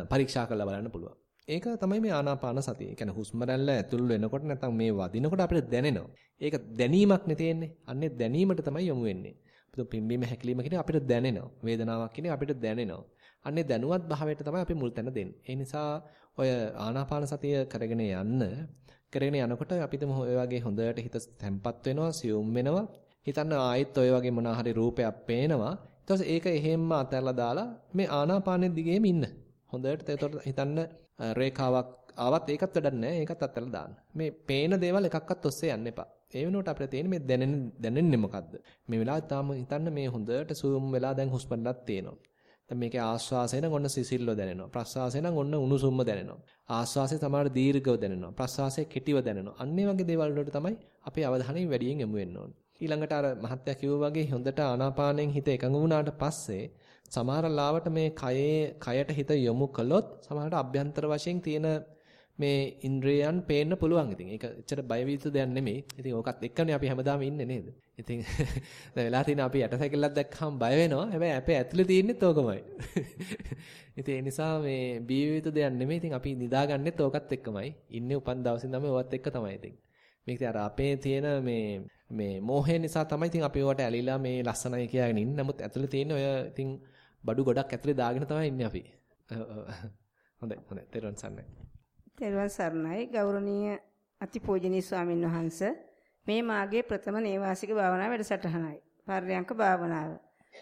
පරීක්ෂා කරලා බලන්න පුළුවන්. ඒක තමයි මේ ආනාපාන සතිය. ඒ කියන්නේ හුස්ම රැල්ල ඇතුල් වෙනකොට නැත්නම් මේ වදිනකොට අපිට දැනෙනවා. ඒක දැනීමක් නේ තියෙන්නේ. අන්නේ දැනීමට තමයි යොමු වෙන්නේ. පිම්බීම හැකිලිම කියන අපිට දැනෙනවා. වේදනාවක් කියන අපිට දැනෙනවා. අන්නේ දැනුවත් භාවයට තමයි අපි මුල් තැන දෙන්නේ. ඒ නිසා ඔය ආනාපාන සතිය කරගෙන යන්න කරගෙන යනකොට අපිට ඔය වගේ හොඳට හිත තැම්පත් වෙනවා, සියුම් වෙනවා. හිතන්න ආයෙත් ඔය වගේ මොනවා හරි රූපයක් පේනවා. ඊට පස්සේ ඒක එහෙම්ම අතහැරලා දාලා මේ ආනාපානෙ දිගේම ඉන්න. හොඳට එතකොට හිතන්න රේඛාවක් ආවත් ඒකත් වැඩක් නැහැ. ඒකත් අත්හැරලා දාන්න. මේ පේන දේවල් එකක්වත් ඔස්සේ යන්න එපා. ඒ වෙනුවට අපිට තියෙන්නේ මේ දැනෙන දැනෙන්නේ මොකද්ද? මේ වෙලාවේ තාම හිතන්න මේ හොඳට සූම් වෙලා දැන් හුස්මන්නක් තියෙනවා. දැන් මේකේ ආශ්වාසය නම් ඔන්න සිසිල්ව දැනෙනවා. ප්‍රශ්වාසය නම් ඔන්න උණුසුම්ම දැනෙනවා. ආශ්වාසය තමයි දීර්ඝව දැනෙනවා. ප්‍රශ්වාසය කෙටිව දැනෙනවා. අන්න වගේ දේවල් වලට තමයි අපේ අවධානය වැඩියෙන් යොමු වෙන්න ඕනේ. ඊළඟට අර මහත්ය කිව්වා වගේ හොඳට ආනාපානයෙන් හිත එකඟ වුණාට පස්සේ සමහර ලාවට මේ කයේ කයට හිත යොමු කළොත් සමහරට අභ්‍යන්තර වශයෙන් තියෙන මේ ඉන්ද්‍රයන් පේන්න පුළුවන්. ඉතින් ඒක එච්චර බය විදිහට දෙයක් නෙමෙයි. ඉතින් ඕකත් එක්කනේ අපි හැමදාම ඉන්නේ නේද? ඉතින් (laughs) දැන් වෙලා තියෙන අපි යටසැකිල්ලක් දැක්කම බය වෙනවා. හැබැයි අපේ ඇතුලේ තියෙන්නේත් ඕකමයි. (laughs) ඉතින් ඒ නිසා මේ බිය යුතු දෙයක් නෙමෙයි. ඉතින් අපි නිදාගන්නෙත් ඕකත් එක්කමයි. ඉන්නේ උපන් දවසින් තමයි ඕවත් එක්ක තමයි ඉතින්. මේක අර අපේ තියෙන මේ මේ මෝහය නිසා තමයි ඉතින් අපි ඕකට ඇලිලා මේ ලස්සනයි කියලාගෙන ඉන්නේ. නමුත් ඇතුලේ තියෙන ඔය ඉතින් බඩු ගොඩක් ඇතුලේ දාගෙන තමයි ඉන්නේ අපි. හොඳයි හොඳයි. තෙරුවන් සරණයි. තෙරුවන් සරණයි ගෞරවනීය අතිපූජනීය ස්වාමින් වහන්සේ මේ මාගේ ප්‍රථම නේවාසික භාවනා වැඩසටහනයි. පර්යංක භාවනාව.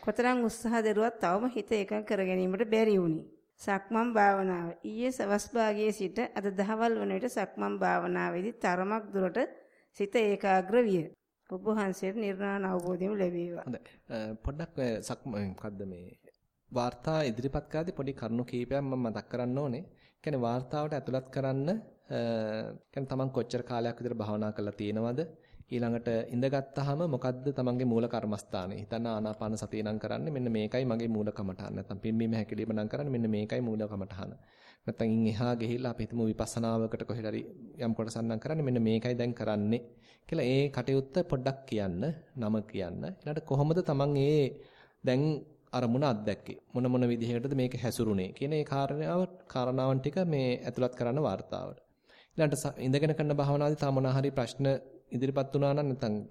කොතරම් උත්සාහ දරුවත් තවම හිත එකඟ කර ගැනීමට බැරි වුණි. සක්මන් භාවනාව ඊයේ සවස් භාගයේ සිට අද දහවල් වන විට සක්මන් භාවනාවේදී තරමක් දුරට සිත ඒකාග්‍ර විය. ඔබ වහන්සේට නිර්වාණ අවබෝධයම ලැබේවා. හොඳයි. පොඩ්ඩක් සක්ම මොකද්ද මේ වාර්තා ඉදිරිපත් කරද්දී පොඩි කරුණු කීපයක් මම මතක් කරන්න ඕනේ. කියන්නේ වාර්තාවට ඇතුළත් කරන්න අ කියන්නේ තමන් කොච්චර කාලයක් විතර භාවනා කරලා තියෙනවද? ඊළඟට ඉඳගත්tාම මොකද්ද තමන්ගේ මූල කර්මස්ථානේ? හිතන්න ආනාපාන සතිය නම් කරන්නේ මෙන්න මේකයි මගේ මූල කමටහන නැත්නම් පිම්බීම හැකිලිම නම් කරන්නේ මෙන්න මේකයි මූල කමටහන නැත්නම් ඉන් එහා ගිහිල්ලා අපි හිතමු විපස්සනාවකට කොහෙද හරි යම් කොටසක් නම් කරන්නේ මෙන්න මේකයි දැන් කරන්නේ කියලා ඒ කටයුත්ත පොඩ්ඩක් කියන්න නම කියන්න. ඊළඟට කොහොමද තමන් ඒ දැන් අරමුණ අත්දැක්කේ මොන මොන විදිහකටද මේක හැසුරුනේ කියන ඒ කාරණාව කාරණාවන් ටික මේ ඇතුළත් කරන වார்த்தාවට ඊළඟට ඉඳගෙන කරන භාවනාවේදී තම මොනවා හරි ප්‍රශ්න ඉදිරිපත් වුණා නම් නැත්නම්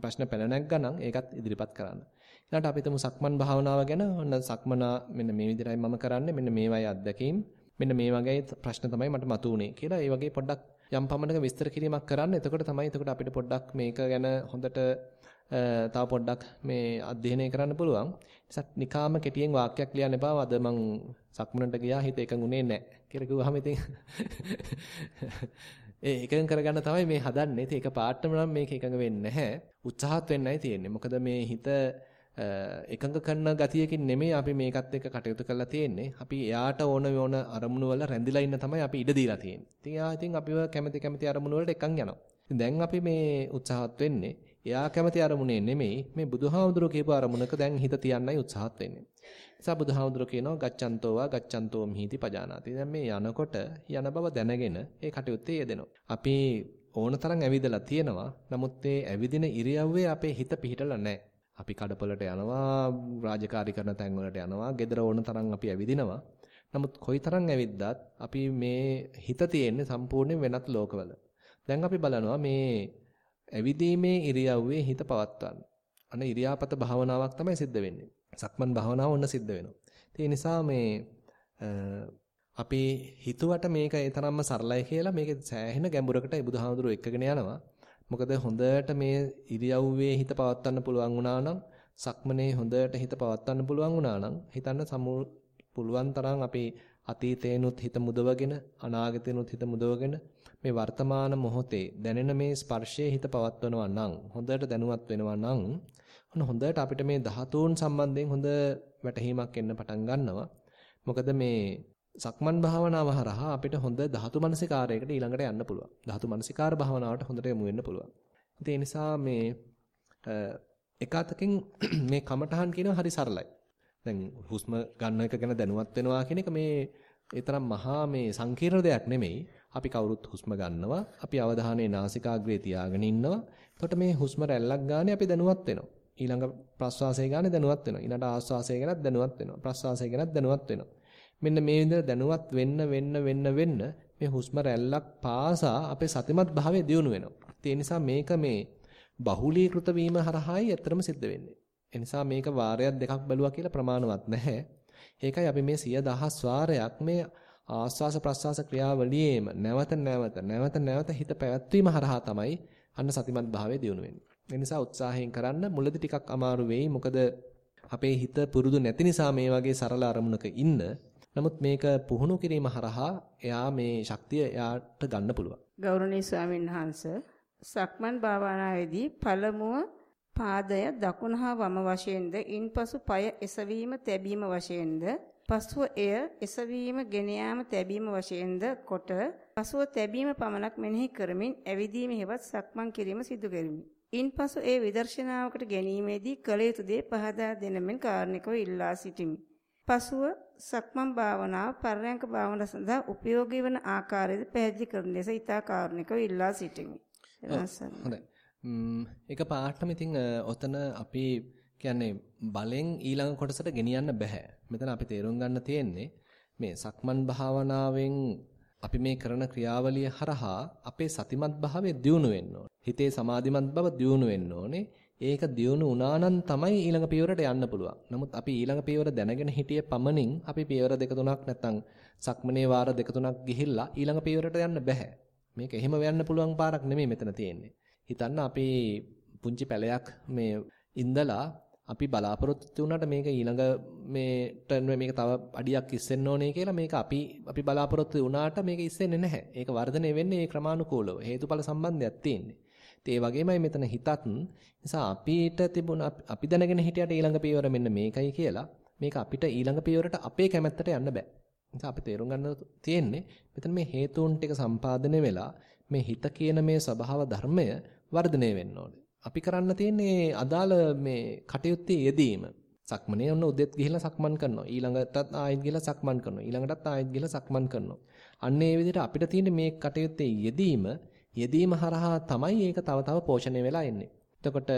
ප්‍රශ්න පැන නැග්ගනම් ඒකත් ඉදිරිපත් කරන්න ඊළඟට අපි හිතමු සක්මන් භාවනාව ගැන ඔන්න සක්මනා මෙන්න මේ විදිහටයි මම කරන්නේ මෙන්න මේවයි අත්දැකීම් මෙන්න මේ වගේ ප්‍රශ්න තමයි මට මතුවුනේ කියලා ඒ වගේ පොඩ්ඩක් යම් පමණක විස්තර කිරීමක් කරන්න එතකොට තමයි එතකොට අපිට පොඩ්ඩක් මේක ගැන හොඳට තව පොඩ්ඩක් මේ අධ්‍යයනය කරන්න පුළුවන්. නිසා නිකාම කෙටියෙන් වාක්‍යයක් ලියන්න එපා. අද මං සක්මනට ගියා හිත එකඟුනේ නැහැ. කියලා කිව්වහම ඉතින් (laughs) ඒ එකඟ කරගන්න තමයි මේ හදන්නේ. ඉතින් ඒක පාටම නම් මේක එකඟ වෙන්නේ නැහැ. උත්සාහත් වෙන්නයි තියෙන්නේ. මොකද මේ හිත එකඟ කරන ගතියකින් නෙමෙයි අපි මේකත් එක්ක කටයුතු කරලා තියෙන්නේ. අපි එයාට ඕන ඕන අරමුණු වල රැඳිලා ඉන්න තමයි අපි ඉඩ දීලා තියෙන්නේ. ඉතින් එයා ඉතින් අපිව කැමති කැමති අරමුණු වලට එකන් යනවා. ඉතින් දැන් අපි මේ උත්සාහත් වෙන්නේ එයා කැමති අරමුණේ නෙමෙයි මේ බුදුහාමුදුරුවෝ කියපු අරමුණක දැන් හිත තියන්නයි උත්සාහත් වෙන්නේ. නිසා බුදුහාමුදුරුවෝ කියනවා ගච්ඡන්තෝවා ගච්ඡන්තෝ මිහිති පජානාති. දැන් මේ යනකොට යන බව දැනගෙන ඒ කටයුත්තේ යෙදෙනවා. අපි ඕන තරම් ඇවිදලා තියෙනවා. නමුත් ඒ ඇවිදින ඉරියව්වේ අපේ හිත පිහිටලා නැහැ. අපි කඩපොලට යනවා, රාජකාරී කරන තැන් වලට යනවා, gedara ඕන තරම් අපි ඇවිදිනවා. නමුත් කොයිතරම් ඇවිද්දත් අපි මේ හිත තියෙන්නේ සම්පූර්ණයෙන් වෙනත් ලෝකවල. දැන් අපි බලනවා මේ ඇවිදීමේ ඉරියව්වේ හිත පවත්වන්න. අන ඉරියාපත භාවනාවක් තමයි සිද්ධ වෙන්නේ. සක්මන් භාවනාව ඔන්න සිද්ධ වෙනවා. ඒ නිසා මේ අපි හිතුවට මේක ඒ තරම්ම සරලයි කියලා මේක සෑහෙන ගැඹුරකට බුදුහාමුදුරුවෝ එක්කගෙන යනවා. මොකද හොඳට මේ ඉරියව්වේ හිත පවත්වන්න පුළුවන් වුණා නම් සක්මනේ හොඳට හිත පවත්වන්න පුළුවන් වුණා නම් හිතන්න සමු පුළුවන් තරම් අපි අතීතේනුත් හිත මුදවගෙන අනාගතේනුත් හිත මුදවගෙන මේ වර්තමාන මොහොතේ දැනෙන මේ ස්පර්ශයේ හිත පවත්වනවා නම් හොඳට දැනුවත් වෙනවා නම් ඔන්න හොඳට අපිට මේ ධාතුන් සම්බන්ධයෙන් හොඳ වැටහීමක් එන්න පටන් ගන්නවා. මොකද මේ සක්මන් භාවනාව හරහා අපිට හොඳ ධාතු මනසිකාරයකට ඊළඟට යන්න පුළුවන්. ධාතු මනසිකාර භාවනාවට හොඳට යමු වෙන්න පුළුවන්. ඒ නිසා මේ එකතකින් (clears throat) මේ කමඨහන් කියනවා හරි සරලයි. දැන් හුස්ම ගන්න එක ගැන දැනුවත් වෙනවා කියන එක මේ ඒ තරම් මහා මේ සංකීර්ණ දෙයක් නෙමෙයි. අපි කවුරුත් හුස්ම ගන්නවා. අපි අවධානයේ නාසිකාග්‍රේ තියාගෙන ඉන්නවා. එතකොට මේ හුස්ම රැල්ලක් ගානේ අපි දැනුවත් වෙනවා. ඊළඟ ප්‍රශ්වාසය ගානේ දැනුවත් වෙනවා. ඊළඟ ආශ්වාසය ගැනත් දැනුවත් වෙනවා. ප්‍රශ්වාසය ගැනත් දැනුවත් වෙනවා. මෙන්න මේ විදිහට දැනුවත් වෙන්න වෙන්න වෙන්න වෙන්න මේ හුස්ම රැල්ලක් පාසා අපේ සතිමත් භාවය දියුණු වෙනවා. ඒ නිසා මේක මේ බහුලීකృత වීම හරහායි ඇත්තටම සිද්ධ වෙන්නේ. ඒ නිසා මේක වාරයක් දෙකක් බැලුවා කියලා ප්‍රමාණවත් නැහැ. ඒකයි අපි මේ 10000 වාරයක් මේ ආස්වාස ප්‍රස්වාස ක්‍රියාවලියේම නැවත නැවත නැවත නැවත හිත පැවැත්වීම හරහා තමයි අන්න සතිමත් භාවය දියුණු වෙන්නේ. ඒ නිසා උත්සාහයෙන් කරන්න මුලදී ටිකක් අමාරු වෙයි. මොකද අපේ හිත පුරුදු නැති නිසා මේ වගේ සරල අරමුණක ඉන්න. නමුත් මේක පුහුණු කිරීම හරහා එයා මේ ශක්තිය එයාට ගන්න පුළුවන්. ගෞරවනීය ස්වාමීන් වහන්සේ සක්මන් භාවනාවේදී පළමුව පාදය දකුණ හා වම වශයෙන්ද ඉන්පසු পায় එසවීම තැබීම වශයෙන්ද පසුව එය එසවීම ගෙන යාම තැබීම වශයෙන්ද කොට පසුව තැබීම පමණක් මෙනෙහි කරමින් ඇවිදීම හෙවත් සක්මන් කිරීම සිදු කෙරිමි. ඉන්පසු ඒ විදර්ශනාවකට ගැනීමේදී කළ යුතු දේ පහදා දෙනමින් කාරණිකව ඉල්ලා සිටිමි. පසුව සක්මන් භාවනාව පර්යංක භාවනාව සඳහා උපයෝගී වන ආකාරයද පැහැදිලි කරන ලෙස ඉතා කාරණිකව ඉල්ලා සිටිමි. හොඳයි. එක පාටම ඉතින් ඔතන අපි කියන්නේ බලෙන් ඊළඟ කොටසට ගෙනියන්න බෑ. මෙතන අපි තේරුම් ගන්න තියෙන්නේ මේ සක්මන් භාවනාවෙන් අපි මේ කරන ක්‍රියාවලිය හරහා අපේ සතිමත් භාවය දියුණු වෙන්න ඕනේ. හිතේ සමාධිමත් බව දියුණු වෙන්න ඕනේ. ඒක දියුණු වුණා නම් තමයි ඊළඟ පියවරට යන්න පුළුවන්. නමුත් අපි ඊළඟ පියවර දැනගෙන හිටිය පමණින් අපි පියවර දෙක තුනක් නැත්තම් සක්මනේ වාර දෙක තුනක් ගිහිල්ලා ඊළඟ පියවරට යන්න බෑ. මේක එහෙම වෙන්න පුළුවන් පාරක් නෙමෙයි මෙතන තියෙන්නේ. හිතන්න අපි පුංචි පැලයක් මේ ඉඳලා අපි බලාපොරොත්තු වුණාට මේක ඊළඟ මේට මේක තව අඩියක් ඉස්සෙන්න ඕනේ කියලා මේක අපි අපි බලාපොරොත්තු වුණාට මේක ඉස්සෙන්නේ නැහැ. ඒක වර්ධනය වෙන්නේ ඒ ක්‍රමානුකූලව. හේතුඵල සම්බන්ධයක් තියෙන්නේ. ඒ වගේමයි මෙතන හිතත් නිසා අපිට තිබුණ අපි දැනගෙන හිටියට ඊළඟ පියවර මෙන්න මේකයි කියලා මේක අපිට ඊළඟ පියවරට අපේ කැමැත්තට යන්න බෑ. නිසා අපි තේරුම් ගන්න තියෙන්නේ මෙතන මේ හේතුන් ටික සම්පාදනය වෙලා මේ හිත කියන මේ ස්වභාව ධර්මය වර්ධනය වෙන්න ඕනේ. අපි කරන්න තියෙන්නේ අදාළ මේ කටයුත්තේ යෙදීම. සක්මනේ ඔන්න උදෙත් ගිහිල්ලා සක්මන් කරනවා. ඊළඟටත් ආයෙත් ගිහිල්ලා සක්මන් කරනවා. ඊළඟටත් ආයෙත් ගිහිල්ලා සක්මන් කරනවා. අන්න ඒ විදිහට අපිට තියෙන මේ කටයුත්තේ යෙදීම යෙදීම හරහා තමයි ඒක තව තව පෝෂණය වෙලා එන්නේ. එතකොට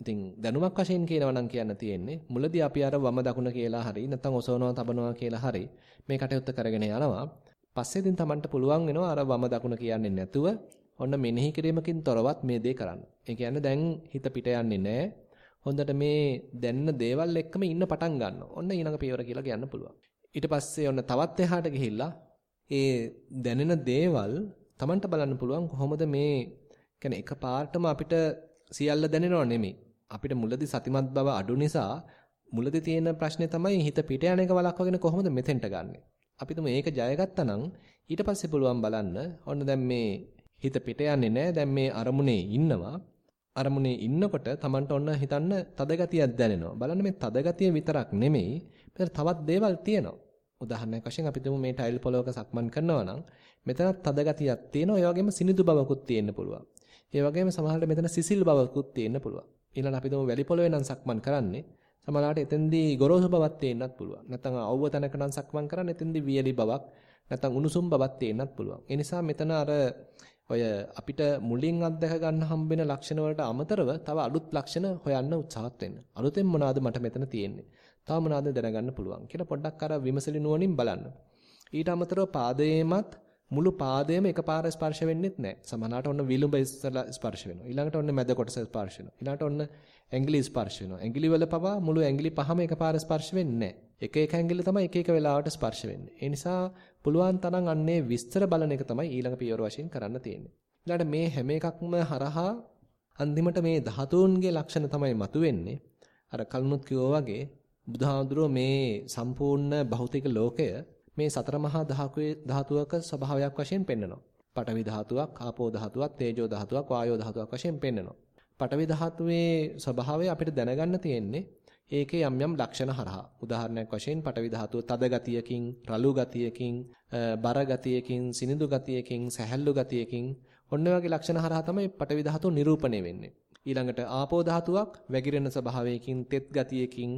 ඉතින් දැනුමක් වශයෙන් කියනවා නම් කියන්න තියෙන්නේ මුලදී අපි අර වම දකුණ කියලා හරි නැත්නම් ඔසවනවා තබනවා කියලා හරි මේ කටයුත්ත කරගෙන යනවා. පස්සේ ඉතින් Tamanට පුළුවන් වෙනවා අර වම දකුණ කියන්නේ නැතුව ඔන්න මෙනෙහි කිරීමකින් තොරවත් මේ දේ කරන්න. ඒ කියන්නේ දැන් හිත පිට යන්නේ නැහැ. හොඳට මේ දැනන දේවල් එක්කම ඉන්න පටන් ගන්නවා. ඔන්න ඊළඟ පියවර කියලා කියන්න පුළුවන්. ඊට පස්සේ ඔන්න තවත් එහාට ගිහිල්ලා ඒ දැනෙන දේවල් Tamanට බලන්න පුළුවන් කොහොමද මේ කියන්නේ එකපාරටම අපිට සියල්ල දැනෙනව නෙමෙයි. අපිට මුලදී සතිමත් බව අඩු නිසා මුලදී තියෙන ප්‍රශ්නේ තමයි හිත පිට යන එක වළක්වගෙන කොහොමද මෙතෙන්ට ගන්නෙ. අපි තුමු මේක ජයගත්තා නම් ඊට පස්සේ පුළුවන් බලන්න ඔන්න දැන් මේ හිත පිට යන්නේ නැහැ. දැන් මේ අරමුණේ ඉන්නවා. අරමුණේ ඉන්නකොට Tamanට ඔන්න හිතන්න තදගතියක් දැනෙනවා. බලන්න මේ තදගතිය විතරක් නෙමෙයි. මෙතන තවත් දේවල් තියෙනවා. උදාහරණයක් වශයෙන් අපි තුමු මේ ටයිල් පොලවක සක්මන් කරනවා නම් මෙතනත් තදගතියක් තියෙනවා. ඒ වගේම සිනිඳු බවකුත් තියෙන්න පුළුවන්. ඒ වගේම සමහරවිට මෙතන සිසිල් බවකුත් තියෙන්න පුළුවන්. ඊළඟ අපි තුමු වැලි පොලවේ නම් සක්මන් කරන්නේ. සමහරවිට එතෙන්දී ගොරෝසු බවක් තියෙන්නත් පුළුවන්. නැත්නම් අවුව තැනක නම් සක්මන් කරන්නේ එතෙන්දී වියලි බවක් නැත්නම් උණුසුම් බවක් තියෙන්නත් පුළුවන්. ඒ නිසා මෙතන අර ඔය අපිට මුලින් අත්දැක ගන්න හම්බෙන ලක්ෂණ වලට අමතරව තව අලුත් ලක්ෂණ හොයන්න උත්සාහත් වෙන්න. අලුතෙන් මොනවද මට මෙතන තියෙන්නේ? තව මොනවද දැනගන්න පුළුවන් කියලා පොඩ්ඩක් අර විමසලි නුවණින් බලන්න. ඊට අමතරව පාදයේමත් මුළු පාදයේම එකපාර ස්පර්ශ වෙන්නෙත් නැහැ. සමහරවිට ඔන්න විලුඹ ඉස්සලා ස්පර්ශ වෙනවා. ඊළඟට ඔන්න මැද කොටස ස්පර්ශ වෙනවා. ඊළඟට ඔන්න ඇඟිලි ස්පර්ශ වෙනවා. ඇඟිලි වල පවා මුළු ඇඟිලි පහම එකපාර ස්පර්ශ වෙන්නේ නැහැ. එක එක ඇඟිලි තමයි එක එක වෙලාවට ස්පර්ශ වෙන්නේ. ඒ නිසා පුළුවන් තරම් අන්නේ විස්තර බලන එක තමයි ඊළඟ පියවර වශයෙන් කරන්න තියෙන්නේ. ඊළඟට මේ හැම එකක්ම හරහා අන්තිමට මේ ධාතුන්ගේ ලක්ෂණ තමයි මතුවෙන්නේ. අර කලුණුත් කිව්වා වගේ බුදුහාඳුරෝ මේ සම්පූර්ණ භෞතික ලෝකය මේ සතර මහා ධාතුවක ස්වභාවයක් වශයෙන් පෙන්වනවා. පඨවි ධාතුවක්, ආපෝ ධාතුවක්, තේජෝ ධාතුවක්, වායෝ ධාතුවක් වශයෙන් පෙන්වනවා. පඨවි ධාතුවේ ස්වභාවය අපිට දැනගන්න තියෙන්නේ ඒකේ යම් යම් ලක්ෂණ හරහා. උදාහරණයක් වශයෙන් පඨවි ධාතුව තද ගතියකින්, රළු ගතියකින්, බර ගතියකින්, සිනිඳු ගතියකින්, සැහැල්ලු ගතියකින් ඔන්න වගේ ලක්ෂණ හරහා තමයි පඨවි ධාතුව නිරූපණය වෙන්නේ. ඊළඟට ආපෝ ධාතුවක් වැగిරෙන ස්වභාවයකින්, තෙත් ගතියකින්,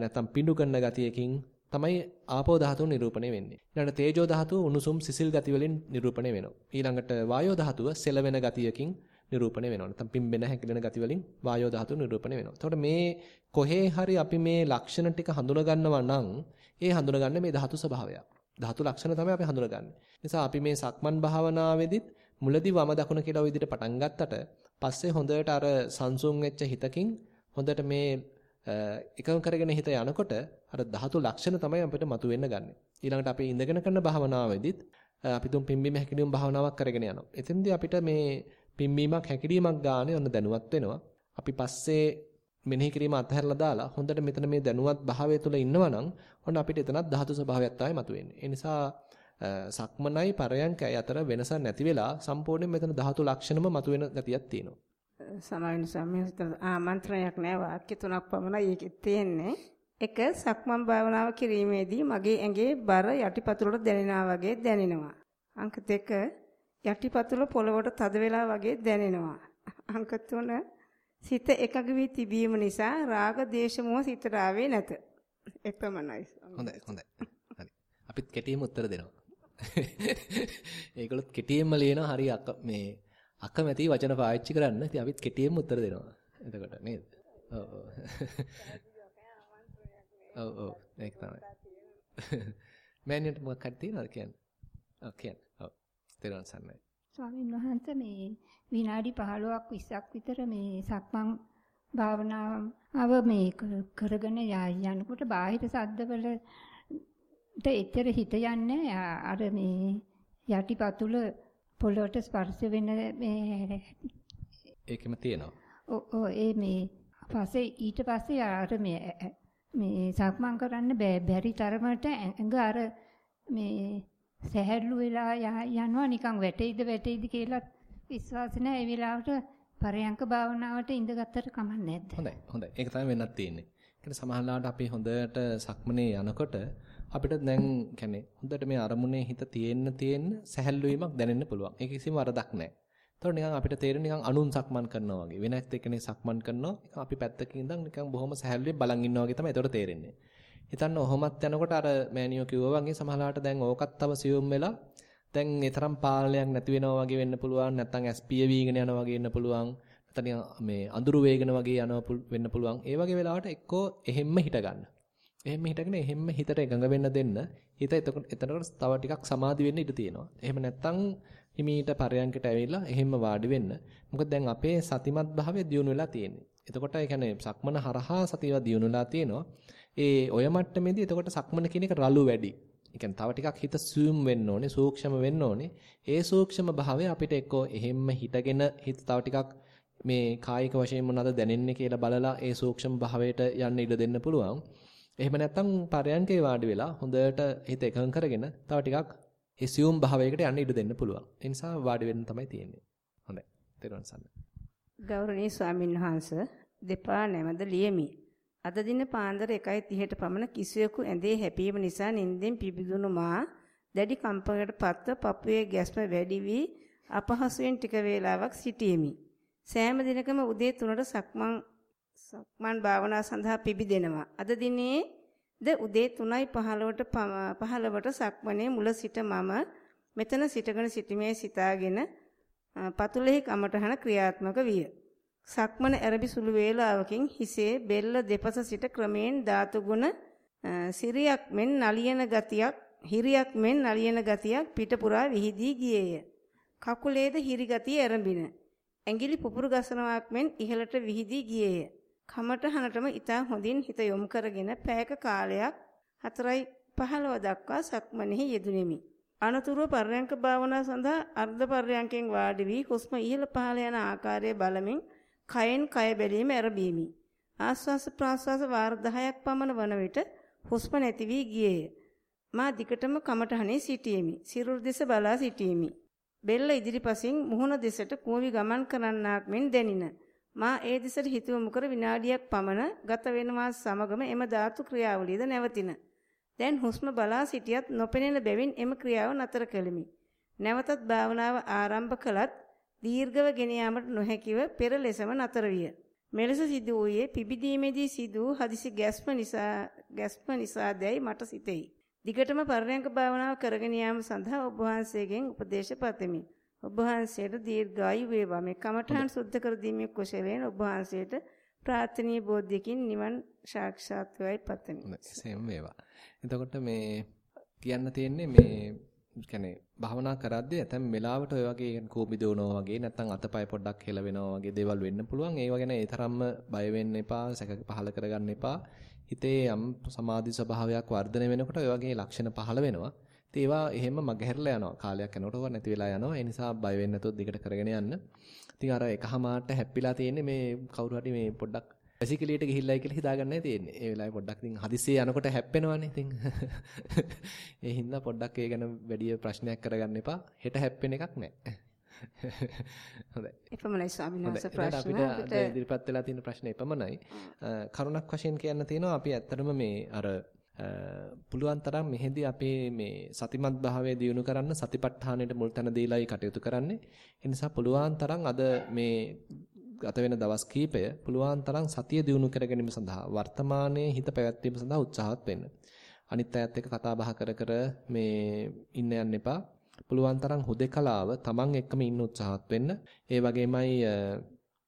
නැත්නම් පිඬු කරන ගතියකින් තමයි ආපෝ ධාතුව නිරූපණය වෙන්නේ. ඊළඟට තේජෝ ධාතුව උණුසුම් සිසිල් ගති වලින් නිරූපණය වෙනවා. ඊළඟට වායෝ ධාතුව සෙලවෙන ගතියකින් නිරූපණය වෙනවා. නැත්නම් පිම්බෙන හැකිලෙන ගති වලින් වායෝ ධාතුව නිරූපණය වෙනවා. එතකොට මේ කොහේ හරි අපි මේ ලක්ෂණ ටික හඳුනා ගන්නවා නම් ඒ හඳුනගන්නේ මේ ධාතු ස්වභාවයක්. ධාතු ලක්ෂණ තමයි අපි හඳුනගන්නේ. නිසා අපි මේ සක්මන් භාවනාවේදීත් මුලදී වම දකුණ කියලා ওই විදිහට පටන් ගත්තට පස්සේ හොඳට අර සංසුන් වෙච්ච හිතකින් හොඳට මේ එකම කරගෙන හිත යනකොට අර ධාතු ලක්ෂණ තමයි අපිට මතුවෙන්න ගන්න. ඊළඟට අපි ඉඳගෙන කරන භාවනාවෙදිත් අපි තුන් පිම්බීම හැකිලිම භාවනාවක් කරගෙන යනවා. එතෙන්දී අපිට මේ පිම්බීමක් හැකිලීමක් ගානේ ඔන්න දැනුවත් වෙනවා. අපි පස්සේ මෙනෙහි කිරීම අත්හැරලා දාලා හොඳට මෙතන මේ දැනුවත් භාවය තුළ ඉන්නවා නම් ඔන්න අපිට එතනත් ධාතු ස්වභාවයක් තමයි මතුවෙන්නේ. ඒ නිසා සක්මනයි පරයන්කයි අතර වෙනසක් නැති වෙලා සම්පූර්ණයෙන් මෙතන ධාතු ලක්ෂණම මතුවෙන ගතියක් තියෙනවා. සමාවෙන සම්මිත ආමන්ත්‍රණයක් නෑ වාක්‍ය තුනක් පමණයි ඒකේ තියෙන්නේ. එක සක්මන් භාවනාව කිරීමේදී මගේ ඇඟේ බර යටිපතුලට දැනෙනවා වගේ දැනෙනවා. අංක දෙක යටිපතුල පොළවට තද වෙලා වගේ දැනෙනවා. අංක තුන සිත එකග වී තිබීම නිසා රාග දේශ මොහ සිතට ආවේ නැත. එපමණයි. හොඳයි හොඳයි. හරි. අපිත් කෙටියෙන්ම උත්තර දෙනවා. ඒගොල්ලොත් කෙටියෙන්ම ලියනවා හරි අක මේ අකමැති වචන පාවිච්චි කරන්න. ඉතින් අපිත් කෙටියෙන්ම උත්තර දෙනවා. එතකොට නේද? ඔව් ඔව්. ඔව් ඔව් ඒක තමයි. මෑනියන්ට මොකක් හරි තියනවද කියන්න? ඔව් කියන්න. තේරුම් ගන්නයි. ස්වාමීන් වහන්සේ මේ විනාඩි 15ක් 20ක් විතර මේ සක්මන් භාවනාව මේ කරගෙන යනකොට බාහිර සද්දවල එච්චර හිත යන්නේ අර මේ යටිපතුල පොළොවට ස්පර්ශ වෙන මේ ඒකෙම තියෙනවා. ඔව් ඒ මේ පස්සේ ඊට පස්සේ අර මේ මේ සක්මන් කරන්න බැරි තරමට ඇඟ අර මේ සැහැල්ලු වෙලා යනවා නිකන් වැටෙයිද වැටෙයිද කියලා විශ්වාස නැහැ ඒ වෙලාවට පරයන්ක භාවනාවට ඉඳගත්තට කමක් නැද්ද? හොඳයි හොඳයි. ඒක තමයි වෙන්නත් තියෙන්නේ. ඒකට සමහරවිට අපි හොඳට සක්මනේ යනකොට අපිට දැන් කියන්නේ හොඳට මේ අරමුණේ හිත තියෙන්න තියෙන්න සැහැල්ලු වීමක් දැනෙන්න පුළුවන්. ඒක කිසිම වරදක් නැහැ. ඒතකොට නිකන් අපිට තේරෙන නිකන් අනුන් සක්මන් කරනවා වගේ. වෙන ඇත්ත එක්කනේ සක්මන් කරනවා. නිකන් අපි පැත්තකින් ඉඳන් නිකන් බොහොම සැහැල්ලුවෙන් බලන් ඉන්නවා වගේ තමයි ඒතකොට තේරෙන්නේ. හිතන්න ඔහොමත් යනකොට අර මෑනියෝ කිව්වා වගේ සමහරවිට දැන් ඕකත් තව සියුම් වෙලා දැන් ඒ තරම් පාලනයක් නැති වෙනවා වගේ වෙන්න පුළුවන්. නැත්නම් ඇස්පිය වීගෙන යනවා වගේ වෙන්න පුළුවන්. නැත්නම් මේ අඳුරු වේගන වගේ යනවා වෙන්න පුළුවන්. ඒ වගේ වෙලාවට එක්කෝ එහෙම්ම හිට ගන්න. එහෙම හිටගෙන එහෙම හිතට එකඟ වෙන්න දෙන්න. හිත එතකොට එතනකට තව ටිකක් සමාධි වෙන්න ඉඩ තියෙනවා. එහෙම නැත්නම් හිමීට පරයන්කට ඇවිල්ලා එහෙම වාඩි වෙන්න. මොකද දැන් අපේ සතිමත් භාවය දියුණු වෙලා තියෙන්නේ. එතකොට ඒ කියන්නේ සක්මන හරහා සතිය දියුණු වෙලා තියෙනවා. ඒ ඔය මට්ටමේදී එතකොට සක්මන කියන එක රළු වැඩි. ඒ කියන්නේ තව ටිකක් හිත සූම් වෙන්න ඕනේ, සූක්ෂම වෙන්න ඕනේ. ඒ සූක්ෂම භාවය අපිට එක්කෝ එහෙම්ම හිටගෙන හිත තව ටිකක් මේ කායික වශයෙන් මොනවද දැනෙන්නේ කියලා බලලා ඒ සූක්ෂම භාවයට යන්න ඉඩ දෙන්න පුළුවන්. එහෙම නැත්නම් පරයන්කේ වාඩි වෙලා හොඳට හිත එකඟ කරගෙන තව ටිකක් එසියුම් භාවයකට යන්න ඉඩ දෙන්න පුළුවන්. ඒ නිසා වාඩි වෙන්න තමයි තියෙන්නේ. හොඳයි. තෙරුවන් සරණයි. ගෞරවනීය ස්වාමීන් වහන්සේ දෙපා නැමද ලියමි. අද දින පාන්දර 1:30ට පමණ කිසියෙකු ඇඳේ හැපීම නිසා නිින්දෙන් පිබිදුණු මා දැඩි කම්පනයකට පත්ව පපුවේ ගැස්ම වැඩි වී අපහසුයෙන් ටික වේලාවක් සිටීමි. සෑම දිනකම උදේ 3ට සක්මන් සක්මන් භාවනා සඳහා පිබිදෙනවා. අද දිනේ ද උදේ 3:15ට 15ට සක්මනේ මුල සිට මම මෙතන සිටගෙන සිටීමේ සිතාගෙන පතුලෙහි කමටහන ක්‍රියාත්මක විය. සක්මන ඇරබි සුළු වේලාවකින් හිසේ බෙල්ල දෙපස සිට ක්‍රමයෙන් ධාතු ගුණ සිරියක් මෙන් නලියන ගතියක් හිරියක් මෙන් නලියන ගතියක් පිට පුරා විහිදී ගියේය. කකුලේද හිරි ගතිය ඇරඹින. ඇඟිලි පුපුරු ගසනවාක් මෙන් ඉහළට විහිදී ගියේය. කමටහනටම ඊතා හොඳින් හිත යොමු කරගෙන පැයක කාලයක් 4:15 දක්වා සක්මනෙහි යෙදුණෙමි. අනතුරුව පර්යංක භාවනාව සඳහා අර්ධ පර්යංකෙන් වාඩි වී හුස්ම ඉහළ පහළ යන ආකාරය බලමින් කයෙන් කය බැලීම ආරම්භීමි. ආස්වාස ප්‍රාස්වාස වාර 10ක් පමණ වන විට හුස්ම නැති වී ගියේය. මා දිකටම කමටහනේ සිටියෙමි. සිරුරු දෙස බලා සිටියෙමි. බෙල්ල ඉදිරිපසින් මුහුණ දෙසට කුවවි ගමන් කරන්නාක් මෙන් දැනින. මා ඒ දෙසට හිත යොමු කර විනාඩියක් පමණ ගත වෙනවා සමගම එම ධාතු ක්‍රියාවලියද නැවතින. දැන් හුස්ම බලා සිටියත් නොපෙනෙන බැවින් එම ක්‍රියාව නතර කෙලිමි. නැවතත් භාවනාව ආරම්භ කළත් දීර්ඝව ගෙන යාමට නොහැකිව පෙර ලෙසම නතර විය. මෙලෙස සිදු වූයේ පිබිදීමේදී සිදු හදිසි ගැස්ම නිසා ගැස්ම නිසා දැයි මට සිතෙයි. දිගටම පරයන්ක භාවනාව කරගෙන යාම සඳහා ඔබ වහන්සේගෙන් උපදේශ පතමි. ඔබ වහන්සේට දීර්ඝායු වේවා. මේ කමඨහන් සුද්ධ කර දීමේ කුසලයෙන් ඔබ වහන්සේට ප්‍රාර්ථනීය බෝධියකින් නිවන් සාක්ෂාත් වේයි පතමි. එසේම වේවා. එතකොට මේ කියන්න තියෙන්නේ මේ කියන්නේ භවනා කරද්දී ඇතැම් වෙලාවට ඔය වගේ කෝපි දෝනවා වගේ නැත්නම් අතපය පොඩ්ඩක් හෙලවෙනවා වගේ දේවල් වෙන්න පුළුවන්. ඒව ගැන ඒ තරම්ම බය වෙන්න එපා, සැක පහල කරගන්න එපා. හිතේ යම් සමාධි ස්වභාවයක් වර්ධනය වෙනකොට ඔය වගේ ලක්ෂණ පහළ වෙනවා. ඉතින් ඒවා එහෙම මගහැරලා යනවා. කාලයක් යනකොට ඒවා නැති වෙලා යනවා. ඒ නිසා බය වෙන්න නැතුව දිගට කරගෙන යන්න. ඉතින් අර එකහමාරට හැප්පිලා තියෙන්නේ මේ කවුරු හරි මේ පොඩ්ඩක් වැසිකිළියට ගිහිල්ලායි කියලා හිතාගන්නයි තියෙන්නේ. ඒ වෙලාවේ පොඩ්ඩක් ඉතින් හදිස්සියේ යනකොට හැප්පෙනවනේ ඉතින්. (laughs) ඒ හින්දා පොඩ්ඩක් ඒ ගැන වැඩි ප්‍රශ්නයක් කරගන්න එපා. හෙට හැප්පෙන එකක් නැහැ. (laughs) හොඳයි. එපමණයි ස්වාමීන් වහන්සේ ප්‍රශ්න අපිට ඉදිරිපත් වෙලා තියෙන ප්‍රශ්නේ එපමණයි. කරුණක් වශයෙන් කියන්න තියෙනවා අපි ඇත්තටම මේ අර පුළුවන් තරම් මෙහෙදී අපේ මේ සතිමත් භාවය දියුණු කරන්න සතිපට්ඨානෙට මුල් තැන දීලායි කටයුතු කරන්නේ. ඒ නිසා පුළුවන් තරම් අද මේ ගත වෙන දවස් කීපය පුළුවන් තරම් සතිය දියුණු කර ගැනීම සඳහා වර්තමානයේ හිත පැවැත්වීම සඳහා උත්සාහත් වෙන්න. අනිත් අයත් එක්ක කතා බහ කර කර මේ ඉන්න යන්න එපා. පුළුවන් තරම් හුදේකලාව තමන් එක්කම ඉන්න උත්සාහත් වෙන්න. ඒ වගේමයි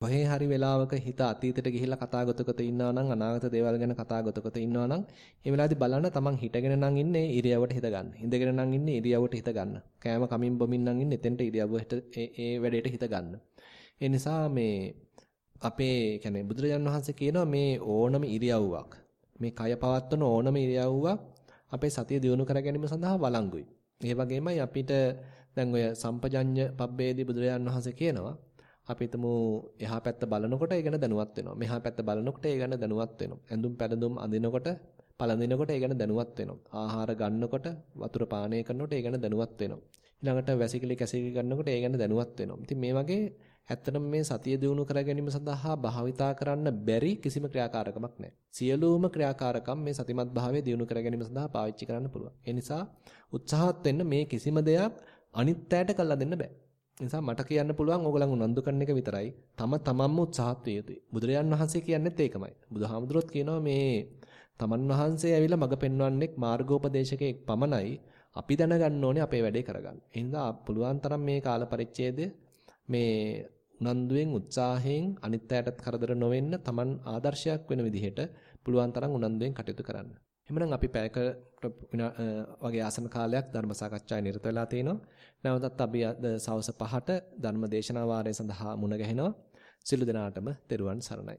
කොහේ හරි වෙලාවක හිත අතීතයට ගිහිල්ලා කතාගතකත ඉන්නවා නම් අනාගත දේවල් ගැන කතාගතකත ඉන්නවා නම් ඒ වෙලාවේදී බලන්න තමන් හිටගෙන නම් ඉන්නේ ඉරියව්වට හිත ගන්න. ඉඳගෙන නම් ඉන්නේ ඉරියව්වට හිත ගන්න. කෑම කමින් බොමින් නම් ඉන්නේ එතෙන්ට ඉරියව්වට ඒ වැඩේට හිත ගන්න. ඒ නිසා මේ අපේ කියන්නේ බුදුරජාණන් වහන්සේ කියනවා මේ ඕනම ඉරියව්වක් මේ කය පවත්වන ඕනම ඉරියව්වක් අපේ සතිය දියුණු කර ගැනීම සඳහා වළංගුයි. ඒ වගේමයි අපිට දැන් ඔය සම්පජඤ්ඤ පබ්බේදී බුදුරජාණන් වහන්සේ කියනවා අපි හිතමු එහා පැත්ත බලනකොට ඒ ගැන දැනුවත් වෙනවා. මෙහා පැත්ත බලනකොට ඒ ගැන දැනුවත් වෙනවා. ඇඳුම් පැළඳුම් අඳිනකොට පළඳිනකොට ඒ ගැන දැනුවත් වෙනවා. ආහාර ගන්නකොට වතුර පානය කරනකොට ඒ ගැන දැනුවත් වෙනවා. ඊළඟට වැසිකිලි කැසිකිලි ගන්නකොට ඒ ගැන දැනුවත් වෙනවා. ඉතින් මේ වගේ ඇත්තටම මේ සතිය දිනු කර ගැනීම සඳහා භාවිතා කරන්න බැරි කිසිම ක්‍රියාකාරකමක් නැහැ. සියලුම ක්‍රියාකාරකම් මේ සතිමත් භාවයේ දිනු කර ගැනීම සඳහා පාවිච්චි කරන්න පුළුවන්. ඒ නිසා උත්සාහත් වෙන්න මේ කිසිම දෙයක් අනිත්‍යයට කළා දෙන්න බෑ. නිසා මට කියන්න පුළුවන් ඕගලන් උනන්දු කරන එක විතරයි. තම තමන්ම උත්සාහත් විය යුතුයි. බුදුරජාන් වහන්සේ කියන්නේත් ඒකමයි. බුදුහාමුදුරුවොත් කියනවා මේ තමන් වහන්සේ ඇවිල්ලා මඟ පෙන්වන්නෙක් මාර්ගෝපදේශකෙක් පමණයි. අපි දැනගන්න ඕනේ අපේ වැඩේ කරගන්න. එහෙනම් පුළුවන් තරම් මේ කාල පරිච්ඡේදය මේ උනන්දුවෙන් උත්සාහයෙන් අනිත් අයටත් කරදර නොවෙන්න Taman ආදර්ශයක් වෙන විදිහට පුළුවන් තරම් උනන්දුවෙන් කටයුතු කරන්න. එහෙමනම් අපි පැයක වගේ ආසන කාලයක් ධර්ම සාකච්ඡාවේ නිරත වෙලා තිනවා. නැවතත් අපි අද සවස් 5ට ධර්ම දේශනා වාරය සඳහා මුණ ගැහෙනවා. සිළු දෙනාටම තෙරුවන් සරණයි.